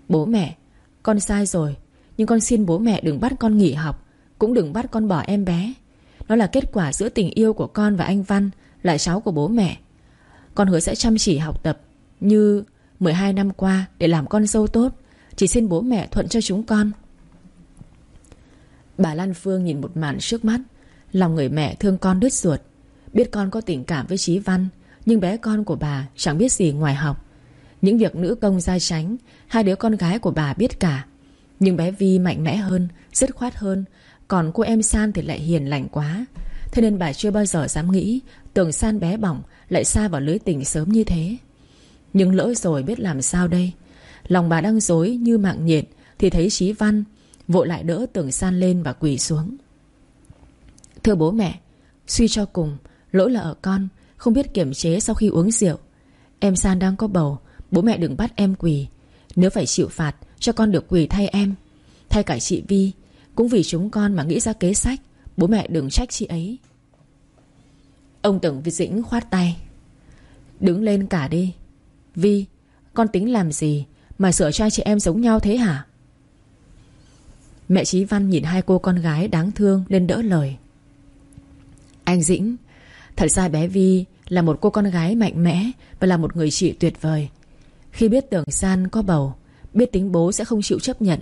Bố mẹ con sai rồi, nhưng con xin bố mẹ đừng bắt con nghỉ học, Cũng đừng bắt con bỏ em bé. Nó là kết quả giữa tình yêu của con và anh Văn Là cháu của bố mẹ. Con hứa sẽ chăm chỉ học tập Như 12 năm qua để làm con dâu tốt, Chỉ xin bố mẹ thuận cho chúng con. Bà Lan Phương nhìn một màn trước mắt, Lòng người mẹ thương con đứt ruột. Biết con có tình cảm với Chí Văn, Nhưng bé con của bà chẳng biết gì ngoài học. Những việc nữ công gia tránh, Hai đứa con gái của bà biết cả. Nhưng bé Vi mạnh mẽ hơn, Dứt khoát hơn, Còn cô em San thì lại hiền lành quá. Thế nên bà chưa bao giờ dám nghĩ, Tưởng San bé bỏng Lại xa vào lưới tình sớm như thế. Nhưng lỡ rồi biết làm sao đây? Lòng bà đang dối như mạng nhện, Thì thấy Chí Văn Vội lại đỡ tưởng San lên và quỳ xuống. Thưa bố mẹ, Suy cho cùng, Lỗi là ở con, Không biết kiểm chế sau khi uống rượu. Em San đang có bầu Bố mẹ đừng bắt em quỳ. Nếu phải chịu phạt, Cho con được quỳ thay em. Thay cả chị Vi, Cũng vì chúng con mà nghĩ ra kế sách. Bố mẹ đừng trách chị ấy. Ông Tưởng Vi Dĩnh khoát tay. Đứng lên cả đi. Vi, Con tính làm gì Mà sửa cho chị em giống nhau thế hả? Mẹ Chí Văn nhìn hai cô con gái đáng thương lên đỡ lời. Anh Dĩnh, Thật ra bé Vi là một cô con gái mạnh mẽ Và là một người chị tuyệt vời. Khi biết tưởng San có bầu, Biết tính bố sẽ không chịu chấp nhận,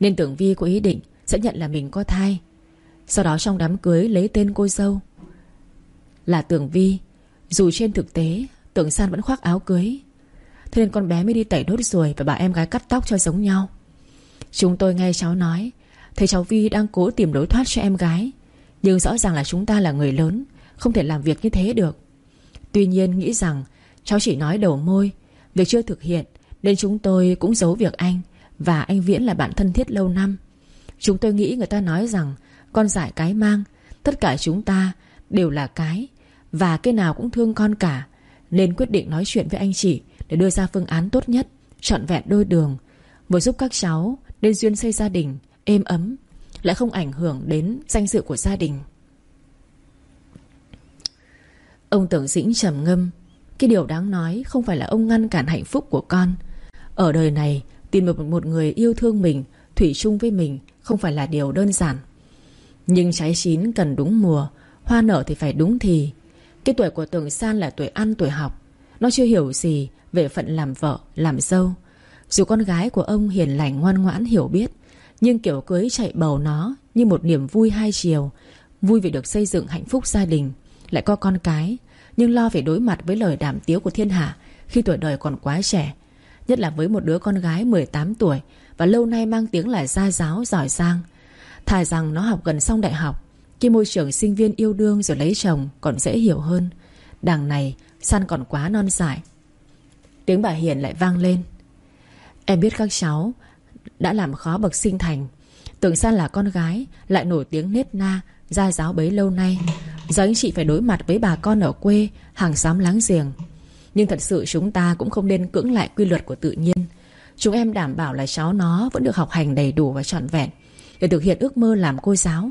Nên tưởng Vi có ý định Sẽ nhận là mình có thai. Sau đó trong đám cưới lấy tên cô dâu Là tưởng Vi. Dù trên thực tế, Tưởng San vẫn khoác áo cưới. Thế nên con bé mới đi tẩy nốt ruồi Và bảo em gái cắt tóc cho giống nhau. Chúng tôi nghe cháu nói, Thấy cháu Vi đang cố tìm lối thoát cho em gái. Nhưng rõ ràng là chúng ta là người lớn, Không thể làm việc như thế được. Tuy nhiên nghĩ rằng, Cháu chỉ nói đầu môi Việc chưa thực hiện, Nên chúng tôi cũng giấu việc anh, Và anh Viễn là bạn thân thiết lâu năm. Chúng tôi nghĩ người ta nói rằng, Con giải cái mang, Tất cả chúng ta đều là cái, Và cái nào cũng thương con cả, Nên quyết định nói chuyện với anh chị Để đưa ra phương án tốt nhất, Trọn vẹn đôi đường. Vừa giúp các cháu Nên duyên xây gia đình êm ấm, Lại không ảnh hưởng đến danh dự của gia đình. Ông Tưởng Dĩnh trầm ngâm. Cái điều đáng nói không phải là ông ngăn cản hạnh phúc của con. Ở đời này, Tìm được một người yêu thương mình, Thủy chung với mình Không phải là điều đơn giản. Nhưng trái chín cần đúng mùa, Hoa nở thì phải đúng thì. Cái tuổi của tường San là tuổi ăn, tuổi học. Nó chưa hiểu gì về phận làm vợ, Làm dâu. Dù con gái của ông hiền lành, ngoan ngoãn, hiểu biết, Nhưng kiểu cưới chạy bầu nó Như một niềm vui hai chiều, Vui vì được xây dựng hạnh phúc gia đình, Lại có con cái nhưng lo phải đối mặt với lời đàm tiếu của thiên hạ Khi tuổi đời còn quá trẻ, Nhất là với một đứa con gái 18 tuổi Và lâu nay mang tiếng là gia giáo giỏi giang. Thà rằng nó học gần xong đại học, Khi môi trường sinh viên yêu đương rồi lấy chồng Còn dễ hiểu hơn. Đằng này San còn quá non dại. Tiếng bà Hiền lại vang lên. Em biết các cháu Đã làm khó bậc sinh thành, Tưởng San là con gái Lại nổi tiếng nết na Gia giáo bấy lâu nay Giờ anh chị phải đối mặt với bà con ở quê, Hàng xóm láng giềng. Nhưng thật sự chúng ta cũng không nên cưỡng lại quy luật của tự nhiên. Chúng em đảm bảo là cháu nó Vẫn được học hành đầy đủ và trọn vẹn, Để thực hiện ước mơ làm cô giáo.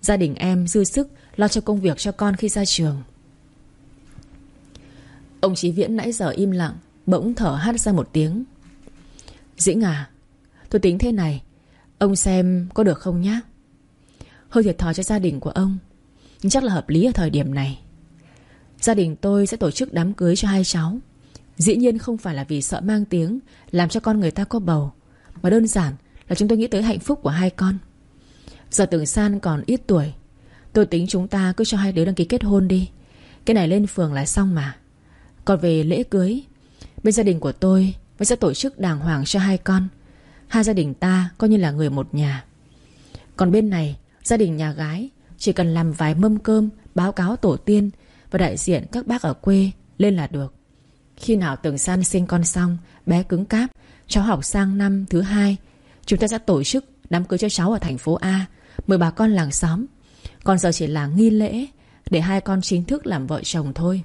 Gia đình em dư sức Lo cho công việc cho con khi ra trường. Ông Chí Viễn nãy giờ im lặng, Bỗng thở hắt ra một tiếng. Dĩnh à Tôi tính thế này, Ông xem có được không nhá? Hơi thiệt thòi cho gia đình của ông. Nhưng chắc là hợp lý ở thời điểm này. Gia đình tôi sẽ tổ chức đám cưới cho hai cháu. Dĩ nhiên không phải là vì sợ mang tiếng, Làm cho con người ta có bầu, Mà đơn giản là chúng tôi nghĩ tới hạnh phúc của hai con. Giờ tưởng san còn ít tuổi, Tôi tính chúng ta cứ cho hai đứa đăng ký kết hôn đi. Cái này lên phường là xong mà. Còn về lễ cưới, Bên gia đình của tôi Vẫn sẽ tổ chức đàng hoàng cho hai con. Hai gia đình ta coi như là người một nhà. Còn bên này Gia đình nhà gái, Chỉ cần làm vài mâm cơm, Báo cáo tổ tiên Và đại diện các bác ở quê Lên là được. Khi nào tường san sinh con xong, Bé cứng cáp, Cháu học sang năm thứ hai, Chúng ta sẽ tổ chức đám cưới cho cháu ở thành phố A, Mời bà con làng xóm. Còn giờ chỉ là nghi lễ Để hai con chính thức làm vợ chồng thôi.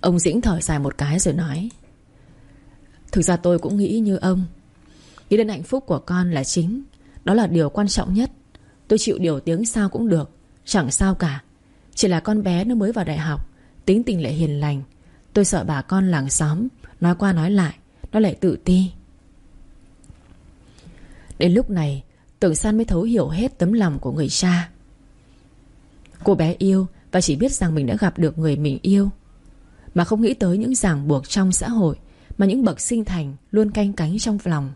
Ông Dĩnh thở dài một cái rồi nói, Thực ra tôi cũng nghĩ như ông. Nghĩ đến hạnh phúc của con là chính đó là điều quan trọng nhất. Tôi chịu điều tiếng sao cũng được. Chẳng sao cả. Chỉ là con bé nó mới vào đại học. Tính tình lại hiền lành. Tôi sợ bà con làng xóm Nói qua nói lại, Nó lại tự ti. Đến lúc này, Tưởng San mới thấu hiểu hết tấm lòng của người cha. Cô bé yêu Và chỉ biết rằng mình đã gặp được người mình yêu. Mà không nghĩ tới những ràng buộc trong xã hội Mà những bậc sinh thành Luôn canh cánh trong lòng.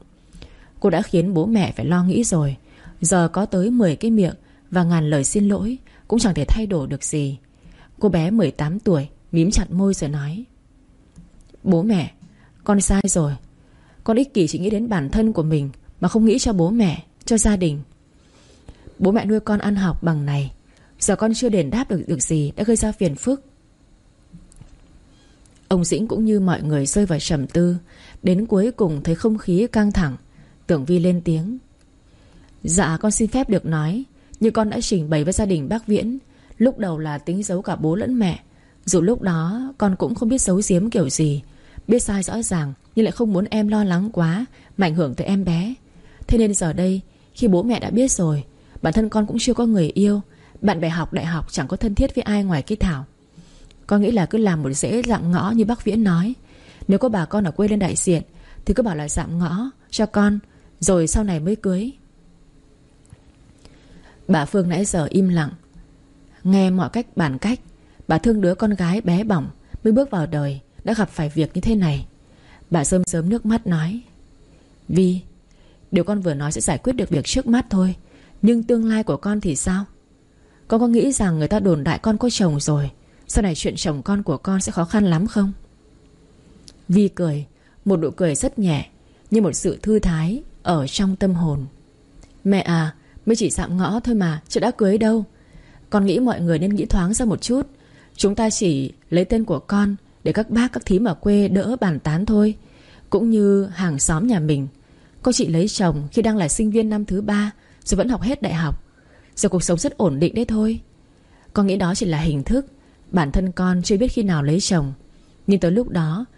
Cô đã khiến bố mẹ phải lo nghĩ rồi. Giờ có tới 10 cái miệng Và ngàn lời xin lỗi, Cũng chẳng thể thay đổi được gì. Cô bé 18 tuổi, Mím chặt môi rồi nói, Bố mẹ, Con sai rồi. Con ích kỷ chỉ nghĩ đến bản thân của mình Mà không nghĩ cho bố mẹ, Cho gia đình. Bố mẹ nuôi con ăn học bằng này. Giờ con chưa đền đáp được được gì Đã gây ra phiền phức. Ông Dĩnh cũng như mọi người rơi vào trầm tư, Đến cuối cùng thấy không khí căng thẳng. Tưởng Vi lên tiếng. Dạ con xin phép được nói, Như con đã trình bày với gia đình bác Viễn, Lúc đầu là tính giấu cả bố lẫn mẹ. Dù lúc đó, con cũng không biết giấu giếm kiểu gì, Biết sai rõ ràng, Nhưng lại không muốn em lo lắng quá, Mà ảnh hưởng tới em bé. Thế nên giờ đây, Khi bố mẹ đã biết rồi, Bản thân con cũng chưa có người yêu, Bạn bè học đại học chẳng có thân thiết với ai ngoài cái Thảo. Con nghĩ là cứ làm một dễ dạng ngõ như bác Viễn nói. Nếu có bà con ở quê lên đại diện, Thì cứ bảo là dạng ngõ cho con rồi sau này mới cưới. Bà Phương nãy giờ im lặng. Nghe mọi cách bản cách, Bà thương đứa con gái bé bỏng Mới bước vào đời Đã gặp phải việc như thế này. Bà sớm sớm nước mắt nói, Vi, Điều con vừa nói sẽ giải quyết được việc trước mắt thôi, Nhưng tương lai của con thì sao? Con có nghĩ rằng người ta đồn đại con có chồng rồi, Sau này chuyện chồng con của con sẽ khó khăn lắm không? Vi cười, Một nụ cười rất nhẹ Như một sự thư thái. Ở trong tâm hồn. Mẹ à Mới chỉ sạm ngõ thôi mà Chứ đã cưới đâu? Con nghĩ mọi người nên nghĩ thoáng ra một chút. Chúng ta chỉ lấy tên của con Để các bác, các thím ở quê đỡ bàn tán thôi. Cũng như hàng xóm nhà mình. Cô chị lấy chồng khi đang là sinh viên năm thứ ba, Rồi vẫn học hết đại học. Giờ cuộc sống rất ổn định đấy thôi. Con nghĩ đó chỉ là hình thức. Bản thân con chưa biết khi nào lấy chồng. Nhưng tới lúc đó